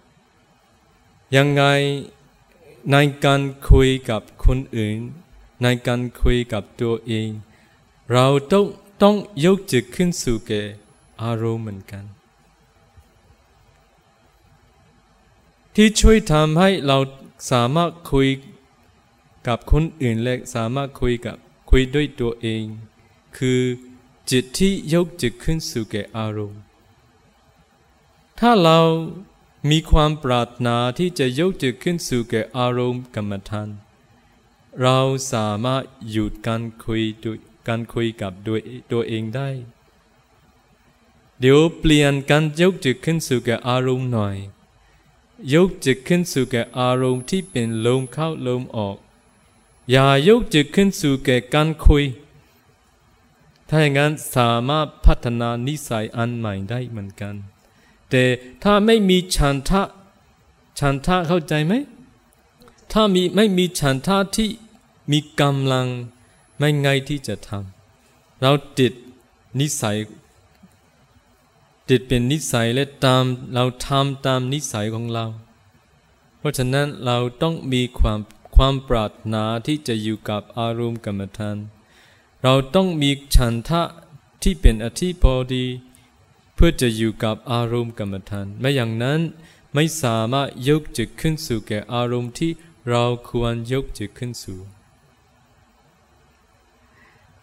ๆ ยังไงในการคุยกับคนอื่น ในการคุยกับตัวเอง เราต้องต้องยกจิตขึ้นสู่แก่อารมณ์เหมือนกัน ที่ช่วยทำให้เราสามารถคุยกับคนอื่นและสามารถคุยกับคุยด้วยตัวเอง คือจิตที่ยกจิตขึ้นสู่แก่อารมณ์ ถ้าเรามีความปรารถนาที่จะยกจิตขึ้นสู่แก่อารมณ์กรรมฐานเราสามารถหยุดการคุยด้วยการคุยกับตัวตัวเองได้ เดี๋ยวเปลี่ยนการยกจิตขึ้นสู่แก่อารมณ์หน่อย ยกจิตขึ้นสู่แก่อารมณ์ที่เป็นลมเข้าลมออก อย่ายกจิตขึ้นสู่แก่การคุย ถ้าอย่างนั้นสามารถพัฒนานิสัยอันใหม่ได้เหมือนกัน แต่ถ้าไม่มีฉันทะฉันทะเข้าใจไหม ถ้ามีไม่มีฉันทะที่มีกำลังไม่ไงที่จะทำเราติดนิสัย ติดเป็นนิสัยและตามเราทำตามนิสัยของเรา เพราะฉะนั้นเราต้องมีความความปรารถนาที่จะอยู่กับอารมณ์กรรมฐาน เราต้องมีฉันทะที่เป็นอธิพอดี เพื่อจะอยู่กับอารมณ์กรรมฐานไม่อย่างนั้นไม่สามารถยกจิตขึ้นสู่แก่อารมณ์ที่เราควรยกจิตขึ้นสู่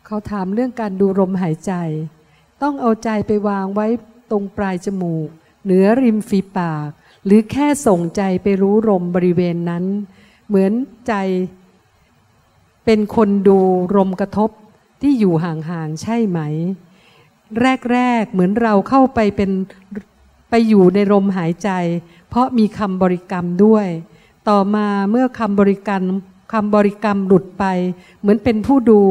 เขาถามเรื่องการดูลมหายใจ ต้องเอาใจไปวางไว้ ตรงปลายจมูก เหนือริมฝีปาก หรือแค่ส่งใจไปรู้ลมบริเวณนั้น เหมือนใจเป็นคนดูลมกระทบที่อยู่ห่างๆใช่ไหม แรกๆเหมือนเราเข้าไปเป็นไปอยู่ในลมหายใจ เพราะมีคำบริกรรมด้วย ต่อมาเมื่อคำบริกรรมคำบริกรรมหลุดไป เหมือนเป็นผู้ดู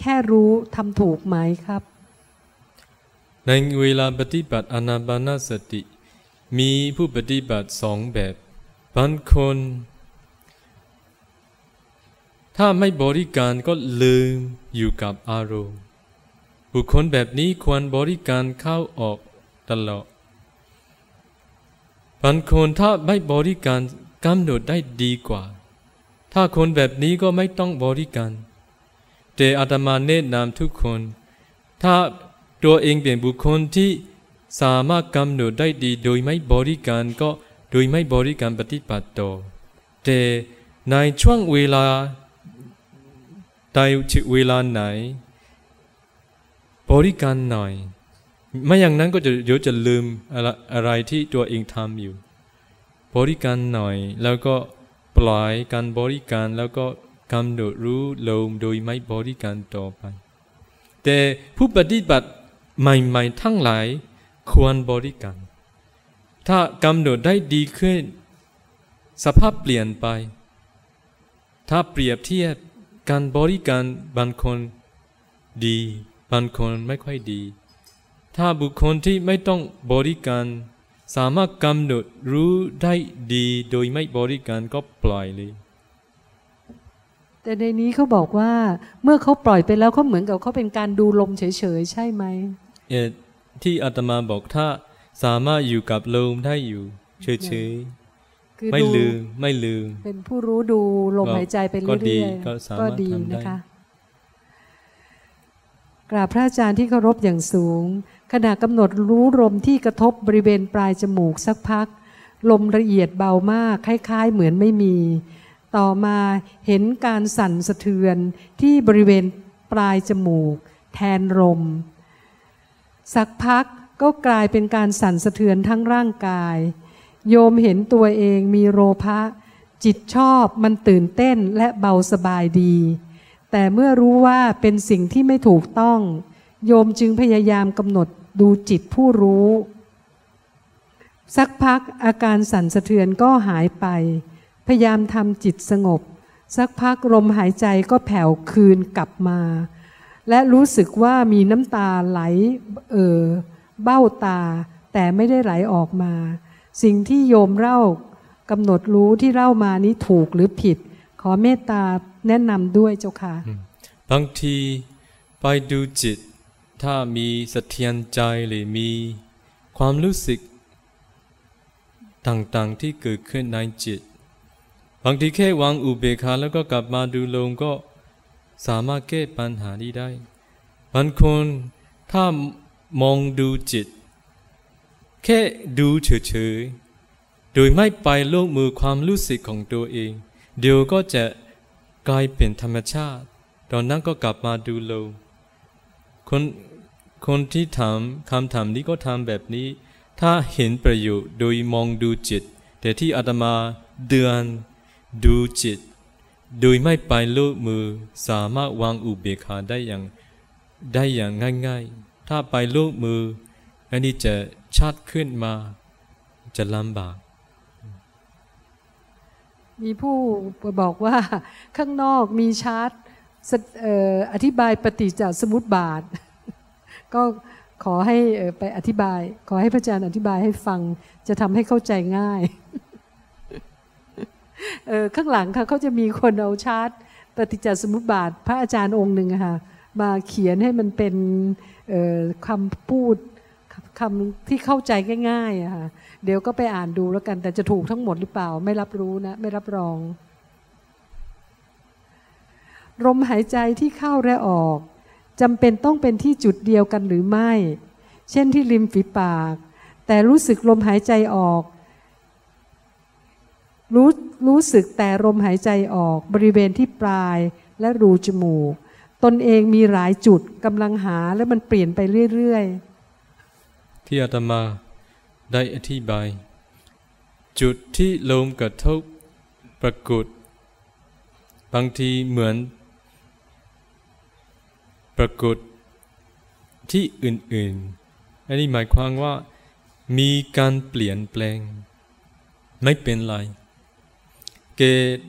แค่รู้ทำถูกไหมครับ ในเวลาปฏิบัติอนาปานสติ มีผู้ปฏิบัติสองแบบบางคน ถ้าไม่บริการก็ลืมอยู่กับอารมณ์ บุคคลแบบนี้ควรบริการเข้าออกตลอดบางคนถ้าไม่บริการกำหนดได้ดีกว่า ถ้าคนแบบนี้ก็ไม่ต้องบริการ แต่อาตมาแนะนำทุกคน ถ้า ตัวเองเป็นบุคคลที่สามารถกำหนดได้ดีโดยไม่บริการก็โดยไม่บริการปฏิบัติต่อแต่ในช่วงเวลาใดเวลาไหน บริการหน่อย ไม่อย่างนั้นก็จะเดี๋ยวจะลืมอะไรอะไรที่ตัวเองทำอยู่ บริการหน่อย แล้วก็ปล่อยการบริการแล้วก็กำหนดรู้ลมโดยไม่บริการต่อไป แต่ผู้ปฏิบัติ ใหม่ๆทั้งหลายควรบริการถ้ากำหนดได้ดีขึ้น สภาพเปลี่ยนไป ถ้าเปรียบเทียบการบริการบางคนดีบางคนไม่ค่อยดี ถ้าบุคคลที่ไม่ต้องบริการ สามารถกำหนดรู้ได้ดีโดยไม่บริการก็ปล่อยเลยแต่ในนี้เขาบอกว่าเมื่อเขาปล่อยไปแล้วเขาเหมือนกับเขาเป็นการดูลมเฉยๆใช่ไหม ที่อาตมาบอกถ้าสามารถอยู่กับลมได้อยู่เฉยคือๆไม่ดูลืมไม่ลืม เป็นผู้รู้ดูลมก็หายใจไปก็ดีเรื่อยก็สาๆมารถก็ดีทำได้นะคะกราบพระอาจารย์ที่เคารพอย่างสูง ขณะกำหนดรู้ลมที่กระทบบริเวณปลายจมูกสักพัก ลมละเอียดเบามาก คล้าย ๆ เหมือนไม่มี ต่อมาเห็นการสั่นสะเทือนที่บริเวณปลายจมูก แทนลม สักพักก็กลายเป็นการสั่นสะเทือนทั้งร่างกาย โยมเห็นตัวเองมีโรภะจิตชอบมันตื่นเต้นและเบาสบายดี แต่เมื่อรู้ว่าเป็นสิ่งที่ไม่ถูกต้อง โยมจึงพยายามกำหนดดูจิตผู้รู้ สักพักอาการสั่นสะเทือนก็หายไป พยายามทำจิตสงบ สักพักลมหายใจก็แผ่วคืนกลับมา และรู้สึกว่ามีน้ำตาไหลเออเบ้าตา แต่ไม่ได้ไหลออกมา สิ่งที่โยมเล่ากำหนดรู้ที่เล่ามานี้ถูกหรือผิด ขอเมตตาแนะนำด้วยเจ้าค่ะ บางทีไปดูจิต ถ้ามีสะเทือนใจหรือมีความรู้สึกต่างๆที่เกิดขึ้นในจิต บางทีแค่วางอุเบกขาแล้วก็กลับมาดูลมก็ สามารถแก้ปัญหานี้ได้บางคนถ้ามองดูจิต แค่ดูเฉยๆโดยไม่ไปลงมือความรู้สึกของตัวเอง เดี๋ยวก็จะกลายเป็นธรรมชาติ ตอนนั้นก็กลับมาดูลคนคนที่ถามคำถามนี้ก็ทำแบบนี้ ถ้าเห็นประโยชน์โดยมองดูจิต แต่ที่อาตมาเดือนดูจิต โดยไม่ไปลงมือสามารถวางอุเบกขาได้อย่างได้อย่างง่ายๆ ถ้าไปลงมืออันนี้จะชัดขึ้นมา จะลำบาก มีผู้บอกว่าข้างนอกมีชาร์ตอธิบายปฏิจจสมุติบาท ก็ขอให้ไปอธิบาย ขอให้พระอาจารย์อธิบายให้ฟัง จะทำให้เข้าใจง่าย ข้างหลังค่ะเขาจะมีคนเอาชาร์ตปฏิจจสมุติบาท พระอาจารย์องค์หนึ่งค่ะมาเขียนให้มันเป็นคำพูดคำที่เข้าใจง่ายๆค่ะเดี๋ยวก็ไปอ่านดูแล้วกัน แต่จะถูกทั้งหมดหรือเปล่า ไม่รับรู้นะ ไม่รับรอง ลมหายใจที่เข้าและออกจำเป็นต้องเป็นที่จุดเดียวกันหรือไม่ เช่นที่ริมฝีปาก แต่รู้สึกลมหายใจออก รู้รู้สึกแต่ลมหายใจออกบริเวณที่ปลายและรูจมูก ตนเองมีหลายจุดกำลังหาและมันเปลี่ยนไปเรื่อยที่อาตมาได้อธิบาย จุดที่ลมกระทบปรากฏบางทีเหมือน ปรากฏที่อื่นๆ อันนี้หมายความว่า มีการเปลี่ยนแปลง ไม่เป็นไร ก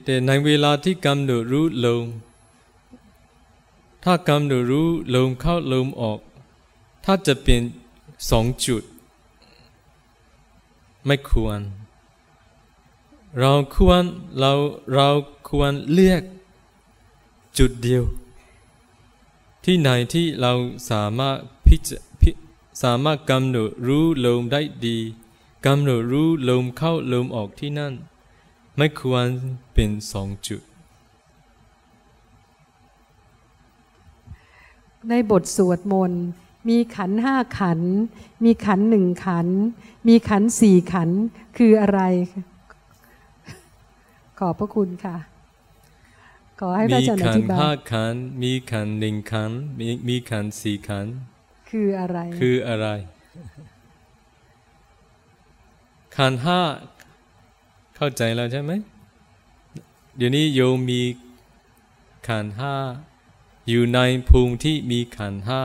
แต่ในเวลาที่กำหนดรู้ลมถ้ากำหนดรู้ลมเข้าลมออก ถ้าจะเป็นสองจุด ไม่ควร เราควรเราเราควรเลือกจุดเดียว ที่ไหนที่เราสามารถพิจพิสามารถกำหนดรู้ลมได้ดีกำหนดรู้ลมเข้าลมออกที่นั่น ไม่ควรเป็นสองจุดๆในบทสวดมนต์มีขันธ์ห้าขันธ์มีขันธ์หนึ่งขันธ์มีขันธ์สี่ขันธ์คืออะไร ขอบพระคุณค่ะ ขอให้พระมีอาจารย์อขันธิธ์บาห้ายขันธ์มีขันธ์หนึ่งขันธ์มีมีขันธ์สี่ขันธ์คืออะไร คืออะไรขันธ์ห้า เข้าใจแล้วใช่ไหม เดี๋ยวนี้โยมมีขันห้า อยู่ในภูมิที่มีขันห้า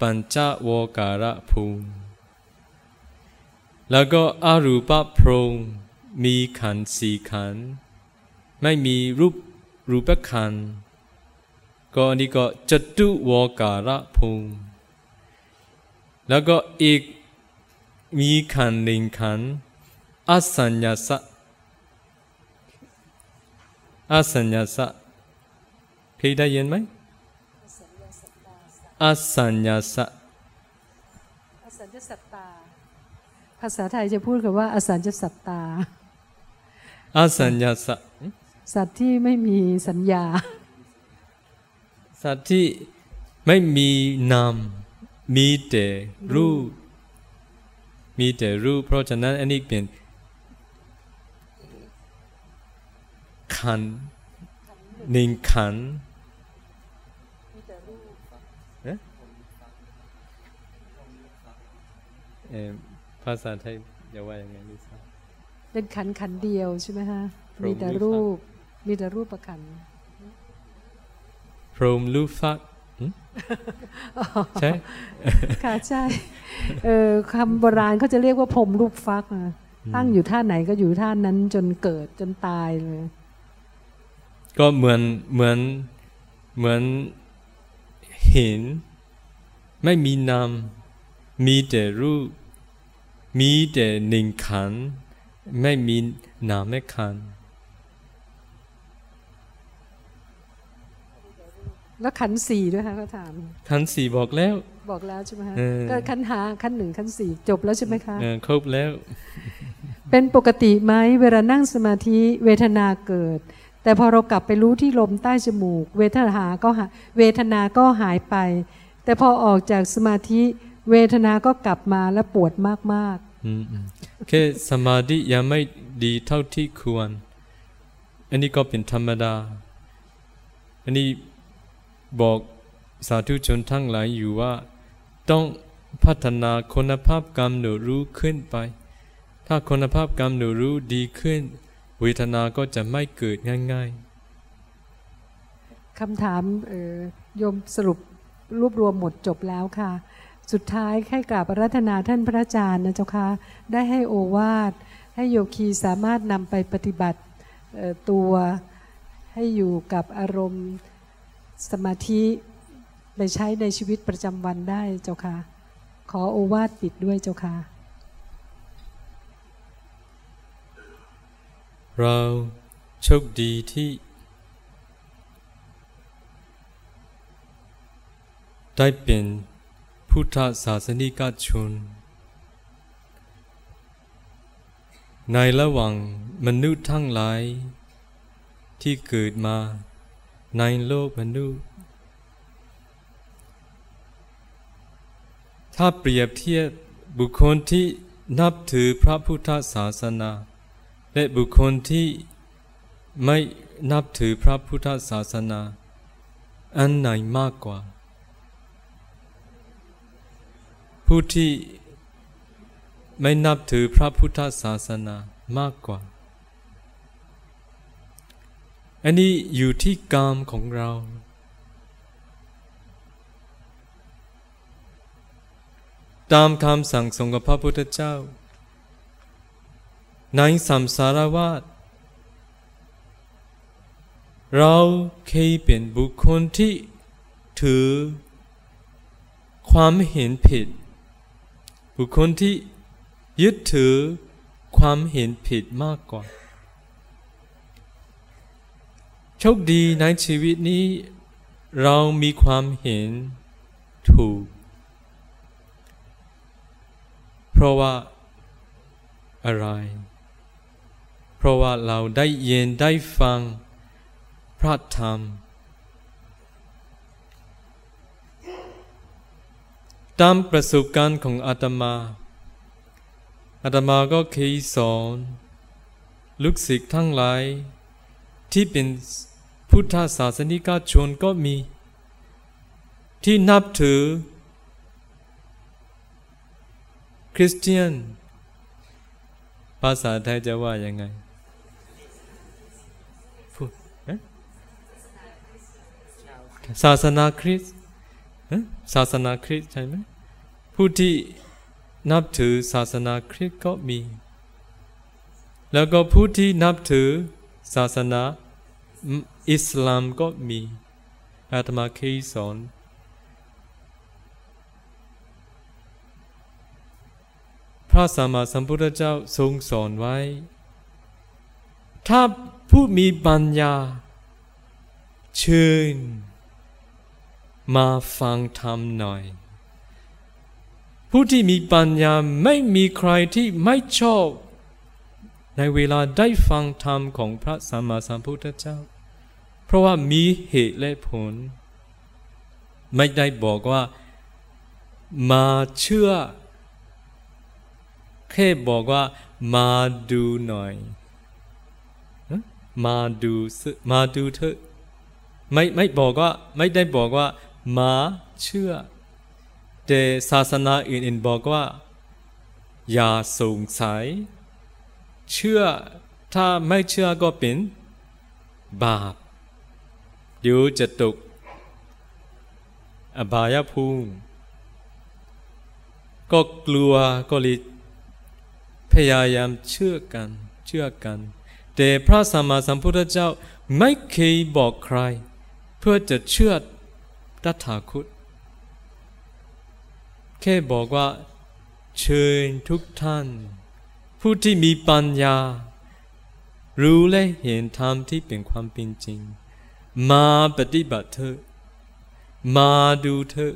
ปัญจโวการะภูมิ แล้วก็อรูปพรมมีขันสี่ขัน ไม่มีรูปรูปขันก็อันนี้ก็จตุวการะภูมิ แล้วก็อีกมีขันหนึ่งขันอสัญญาส อสัญญาสะเคยได้ยินไหมอสัญญาสะอสัญญสัตตา ภาษาไทยจะพูดกับว่า อสัญญสัตตา อสัญญาสะสัตว์ที่ไม่มีสัญญา สัตว์ที่ไม่มีนาม มีแต่รูป มีแต่รูป เพราะฉะนั้นอันนี้เป็น ขันธ์หนึ่งขันธ์เอ๊ะเอ่อภาษาไทยจะว่ายังไงไม่ทราบเป็นขันธ์ขันธ์เดียวใช่ไหมฮะพรหมมีแต่รูรูปปมีแต่รูปประขันธ์พรหมลูกฟักหึใช่ ค่ะใช่ เออคำโบราณเขาจะเรียกว่าพรหมรูปฟักนะตั้งอยู่ท่าไหนก็อยู่ท่านั้นจนเกิดจนตายเลย ก็เหมือนเหมือนเหมือนเห็น ไม่มีนามมีแต่รูป มีแต่หนึ่งขันธ์ไม่มีนามและขันธ์แล้วขันธ์สี่ด้วยค่ะเขาถาม ขันธ์สี่บอกแล้ว บอกแล้วใช่ไหมคะเออก็ขันธ์หาขันธ์หนึ่งขันธ์สี่จบแล้วใช่ไหมคะเออครบแล้ว เป็นปกติไหมเวลานั่งสมาธิเวทนาเกิด แต่พอเรากลับไปรู้ที่ลมใต้จมูก เวทนาก็หาเวทนาก็หายไป แต่พอออกจากสมาธิเวทนาก็กลับมาและปวดมากอืมอืมแค่สมาธิยังไม่ดีเท่าที่ควร อันนี้ก็เป็นธรรมดา อันนี้บอกสาธุชนทั้งหลายอยู่ว่า ต้องพัฒนาคุณภาพกรรมหนูรู้ขึ้นไป ถ้าคุณภาพกรรมหนูรู้ดีขึ้น เวทนาก็จะไม่เกิดง่ายๆคำถามเอ่อโยมสรุปรวบรวมหมดจบแล้วค่ะ สุดท้ายให้กราบรัธนาท่านพระอาจารย์นะเจ้าค่ะได้ให้โอวาทให้โยคีสามารถนำไปปฏิบัติตัวให้อยู่กับอารมณ์สมาธิไปใช้ในชีวิตประจำวันได้เจ้าค่ะ ขอโอวาทปิดด้วยเจ้าค่ะ เราโชคดีที่ ได้เป็นพุทธศาสนิกชน ในระหว่างมนุษย์ทั้งหลาย ที่เกิดมาในโลกมนุษย์ถ้าเปรียบเทียบบุคคลที่นับถือพระพุทธศาสนา และบุคคลที่ไม่นับถือพระพุทธศาสนา อันไหนมากกว่า ผู้ที่ไม่นับถือพระพุทธศาสนามากกว่า อันนี้อยู่ที่กรรมของเรา ตามคำสั่งสอนของพระพุทธเจ้า ในสัมสารวัฏเราเคยเป็นบุคคลที่ถือ ความเห็นผิด บุคคลที่ยึดถือความเห็นผิดมากกว่าโชคดีในชีวิตนี้ เรามีความเห็นถูก เพราะว่าอะไร เพราะว่าเราได้ยินได้ฟังพระธรรม ตามประสบการณ์ของอาตมา อาตมาก็เคยสอนลูกศิษย์ทั้งหลาย ที่เป็นพุทธศาสนิกชนก็มี ที่นับถือ คริสเตียน ภาษาไทยจะว่ายังไงพูดเอ๊ะ ศาสนาคริสต์ศาสนาคริสต์ใช่ไหมผู้ที่นับถือศาสนาคริสต์ก็มี แล้วก็ผู้ที่นับถือศาสนาอิสลามก็มีอาตมาเคยสอนพระสัมมาสัมพุทธเจ้าทรงสอนไว้ ถ้าผู้มีปัญญาเชิญ มาฟังธรรมหน่อย ผู้ที่มีปัญญาไม่มีใครที่ไม่ชอบ ในเวลาได้ฟังธรรมของพระสัมมาสัมพุทธเจ้า เพราะว่ามีเหตุและผล ไม่ได้บอกว่ามาเชื่อ แค่บอกว่ามาดูหน่อย มาดูมาดูเถอะไม่ไม่บอกว่าไม่ได้บอกว่า มาเชื่อ แต่ศาสนาอื่นๆบอกว่า อย่าสงสัย เชื่อถ้าไม่เชื่อก็เป็น บาปเดี๋ยวจะตก อบายภูมิ ก็กลัวก็เลยพยายามเชื่อกัน เชื่อกัน แต่พระสัมมาสัมพุทธเจ้าไม่เคยบอกใคร เพื่อจะเชื่อ ตถาคตแค่บอกว่า เชิญทุกท่าน ผู้ที่มีปัญญา รู้และเห็นธรรมที่เป็นความเป็นจริง มาปฏิบัติเถอะมาดูเถอะ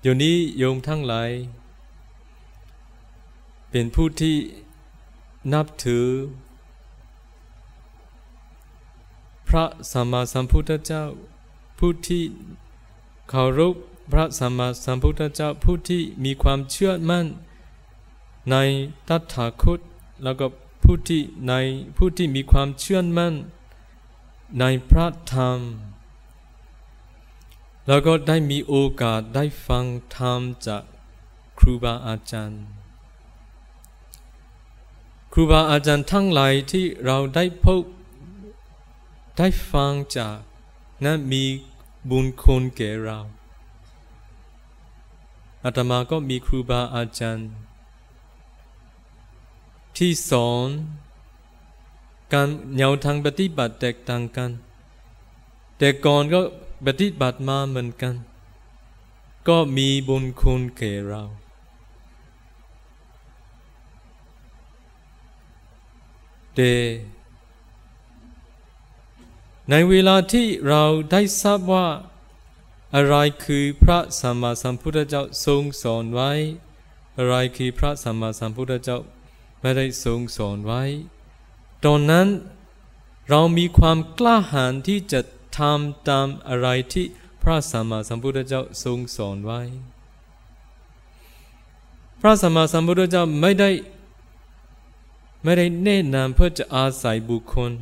เดี๋ยวนี้โยมทั้งหลายเป็นผู้ที่นับถือ พระสัมมาสัมพุทธเจ้า ผู้ที่เคารพพระสัมมาสัมพุทธเจ้าผู้ที่มีความเชื่อมั่น ในตัถาคตแล้วก็ผู้ที่ในผู้ที่มีความเชื่อมั่น ในพระธรรม แล้วก็ได้มีโอกาสได้ฟังธรรมจากครูบาอาจารย์ ครูบาอาจารย์ทั้งหลายที่เราได้พบ ได้ฟังจากนั้นมีบุญคุณแก่เราอาตมาก็มีครูบาอาจารย์ ที่สอนการแนวทางปฏิบัติแตกต่างกัน แต่ก่อนก็ปฏิบัติมาเหมือนกัน ก็มีบุญคุณแก่เรา แต่ ในเวลาที่เราได้ทราบว่า อะไรคือพระสัมมาสัมพุทธเจ้าทรงสอนไว้ อะไรคือพระสัมมาสัมพุทธเจ้าไม่ได้ทรงสอนไว้ ตอนนั้นเรามีความกล้าหาญที่จะทำตามอะไรที่พระสัมมาสัมพุทธเจ้าทรงสอนไว้ พระสัมมาสัมพุทธเจ้าไม่ได้ ไม่ได้แนะนำเพื่อจะอาศัยบุคคล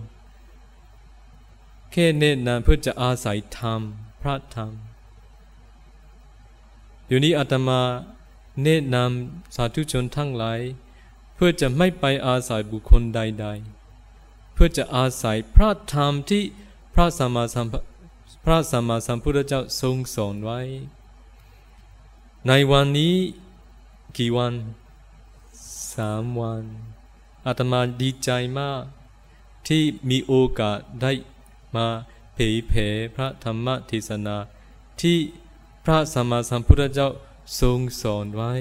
แค่แนะนำเพื่อจะอาศัยธรรม พระธรรม อยู่นี้อาตมาแนะนำสาธุชนทั้งหลาย เพื่อจะไม่ไปอาศัยบุคคลใด ๆ เพื่อจะอาศัยพระธรรมที่พระสัมมาสัมพระสัมมาสัมพุทธเจ้าทรงสอนไว้ ในวันนี้กี่วันสามวันอาตมาดีใจมาก ที่มีโอกาสได้ มาเผยแผ่พระธรรมเทศนา ที่พระสัมมาสัมพุทธเจ้าทรงสอนไว้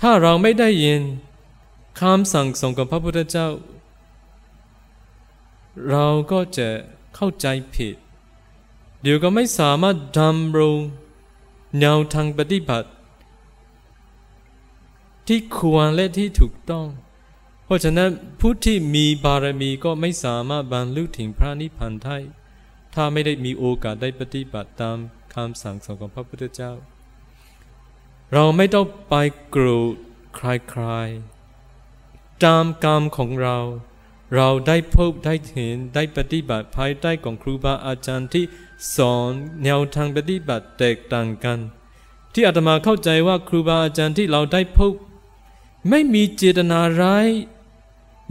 ถ้าเราไม่ได้ยินคำสั่งสอนของพระพุทธเจ้า เราก็จะเข้าใจผิด เดี๋ยวก็ไม่สามารถดำรงแนวทางปฏิบัติ ที่ควรและที่ถูกต้อง ราะฉะนั้นผู้ที่มีบารมีก็ไม่สามารถบรรลุถึงพระนิพพานได้ถ้าไม่ได้มีโอกาสได้ปฏิบัติตามคำสั่งสอนของพระพุทธเจ้า เราไม่ต้องไปโกรธใครๆตามกรรมของเรา เราได้พบได้เห็นได้ปฏิบัติภายใต้ของครูบาอาจารย์ที่สอนแนวทางปฏิบัติแตกต่างกัน ที่อาตมาเข้าใจว่าครูบาอาจารย์ที่เราได้พบ ไม่มีเจตนาร้าย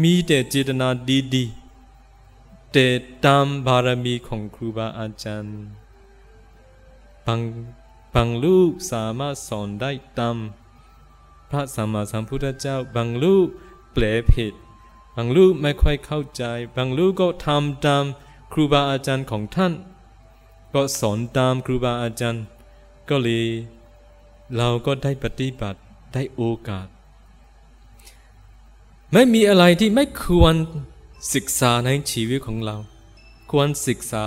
มีแต่เจตนาดีๆแต่ตามบารมีของครูบาอาจารย์บางบางลูกสามารถสอนได้ตามพระสัมมาสัมพุทธเจ้า บางลูกแปลผิด บางลูกไม่ค่อยเข้าใจ บางลูกก็ทำตามครูบาอาจารย์ของท่าน ก็สอนตามครูบาอาจารย์ ก็เลยเราก็ได้ปฏิบัติได้โอกาส ไม่มีอะไรที่ไม่ควรศึกษาในชีวิตของเรา ควรศึกษา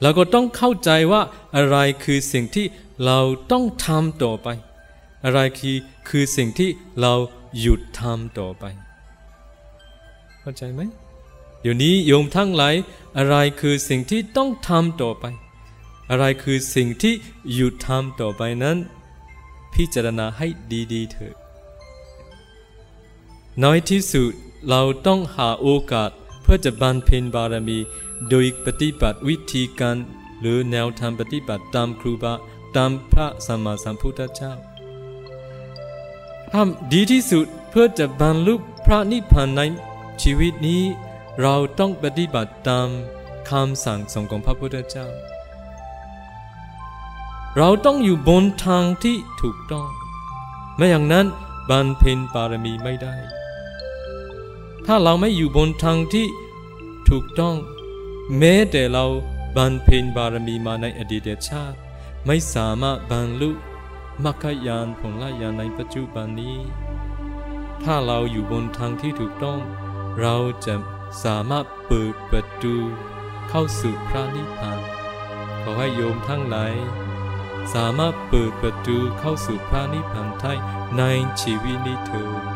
เราก็ต้องเข้าใจว่าอะไรคือสิ่งที่เราต้องทำต่อไป อะไรคือคือสิ่งที่เราหยุดทำต่อไป เข้าใจไหมเดี๋ยวนี้โยมทั้งหลายอะไรคือสิ่งที่ต้องทำต่อไป อะไรคือสิ่งที่หยุดทำต่อไปนั้น พิจารณาให้ดีๆเถอะ น้อยที่สุดเราต้องหาโอกาสเพื่อจะบรรเพ็ญบารมี โดยปฏิบัติวิธีการหรือแนวทางปฏิบัติตามครูบาตามพระสัมมาสัมพุทธเจ้าทำดีที่สุดเพื่อจะบรรลุพระนิพพานในชีวิตนี้ เราต้องปฏิบัติตามคำสั่งสอนของพระพุทธเจ้า เราต้องอยู่บนทางที่ถูกต้อง ไม่อย่างนั้นบรรเพ็ญบารมีไม่ได้ ถ้าเราไม่อยู่บนทางที่ถูกต้อง แม้แต่เราบรรเพ็ญบารมีมาในอดีตชาติ ไม่สามารถบรรลุมรรคยานผลญาณในปัจจุบันนี้ ถ้าเราอยู่บนทางที่ถูกต้อง เราจะสามารถเปิดประตูเข้าสู่พระนิพพานขอให้โยมทั้งหลายสามารถเปิดประตูเข้าสู่พระนิพพานไทยในชีวิตนี้เถิด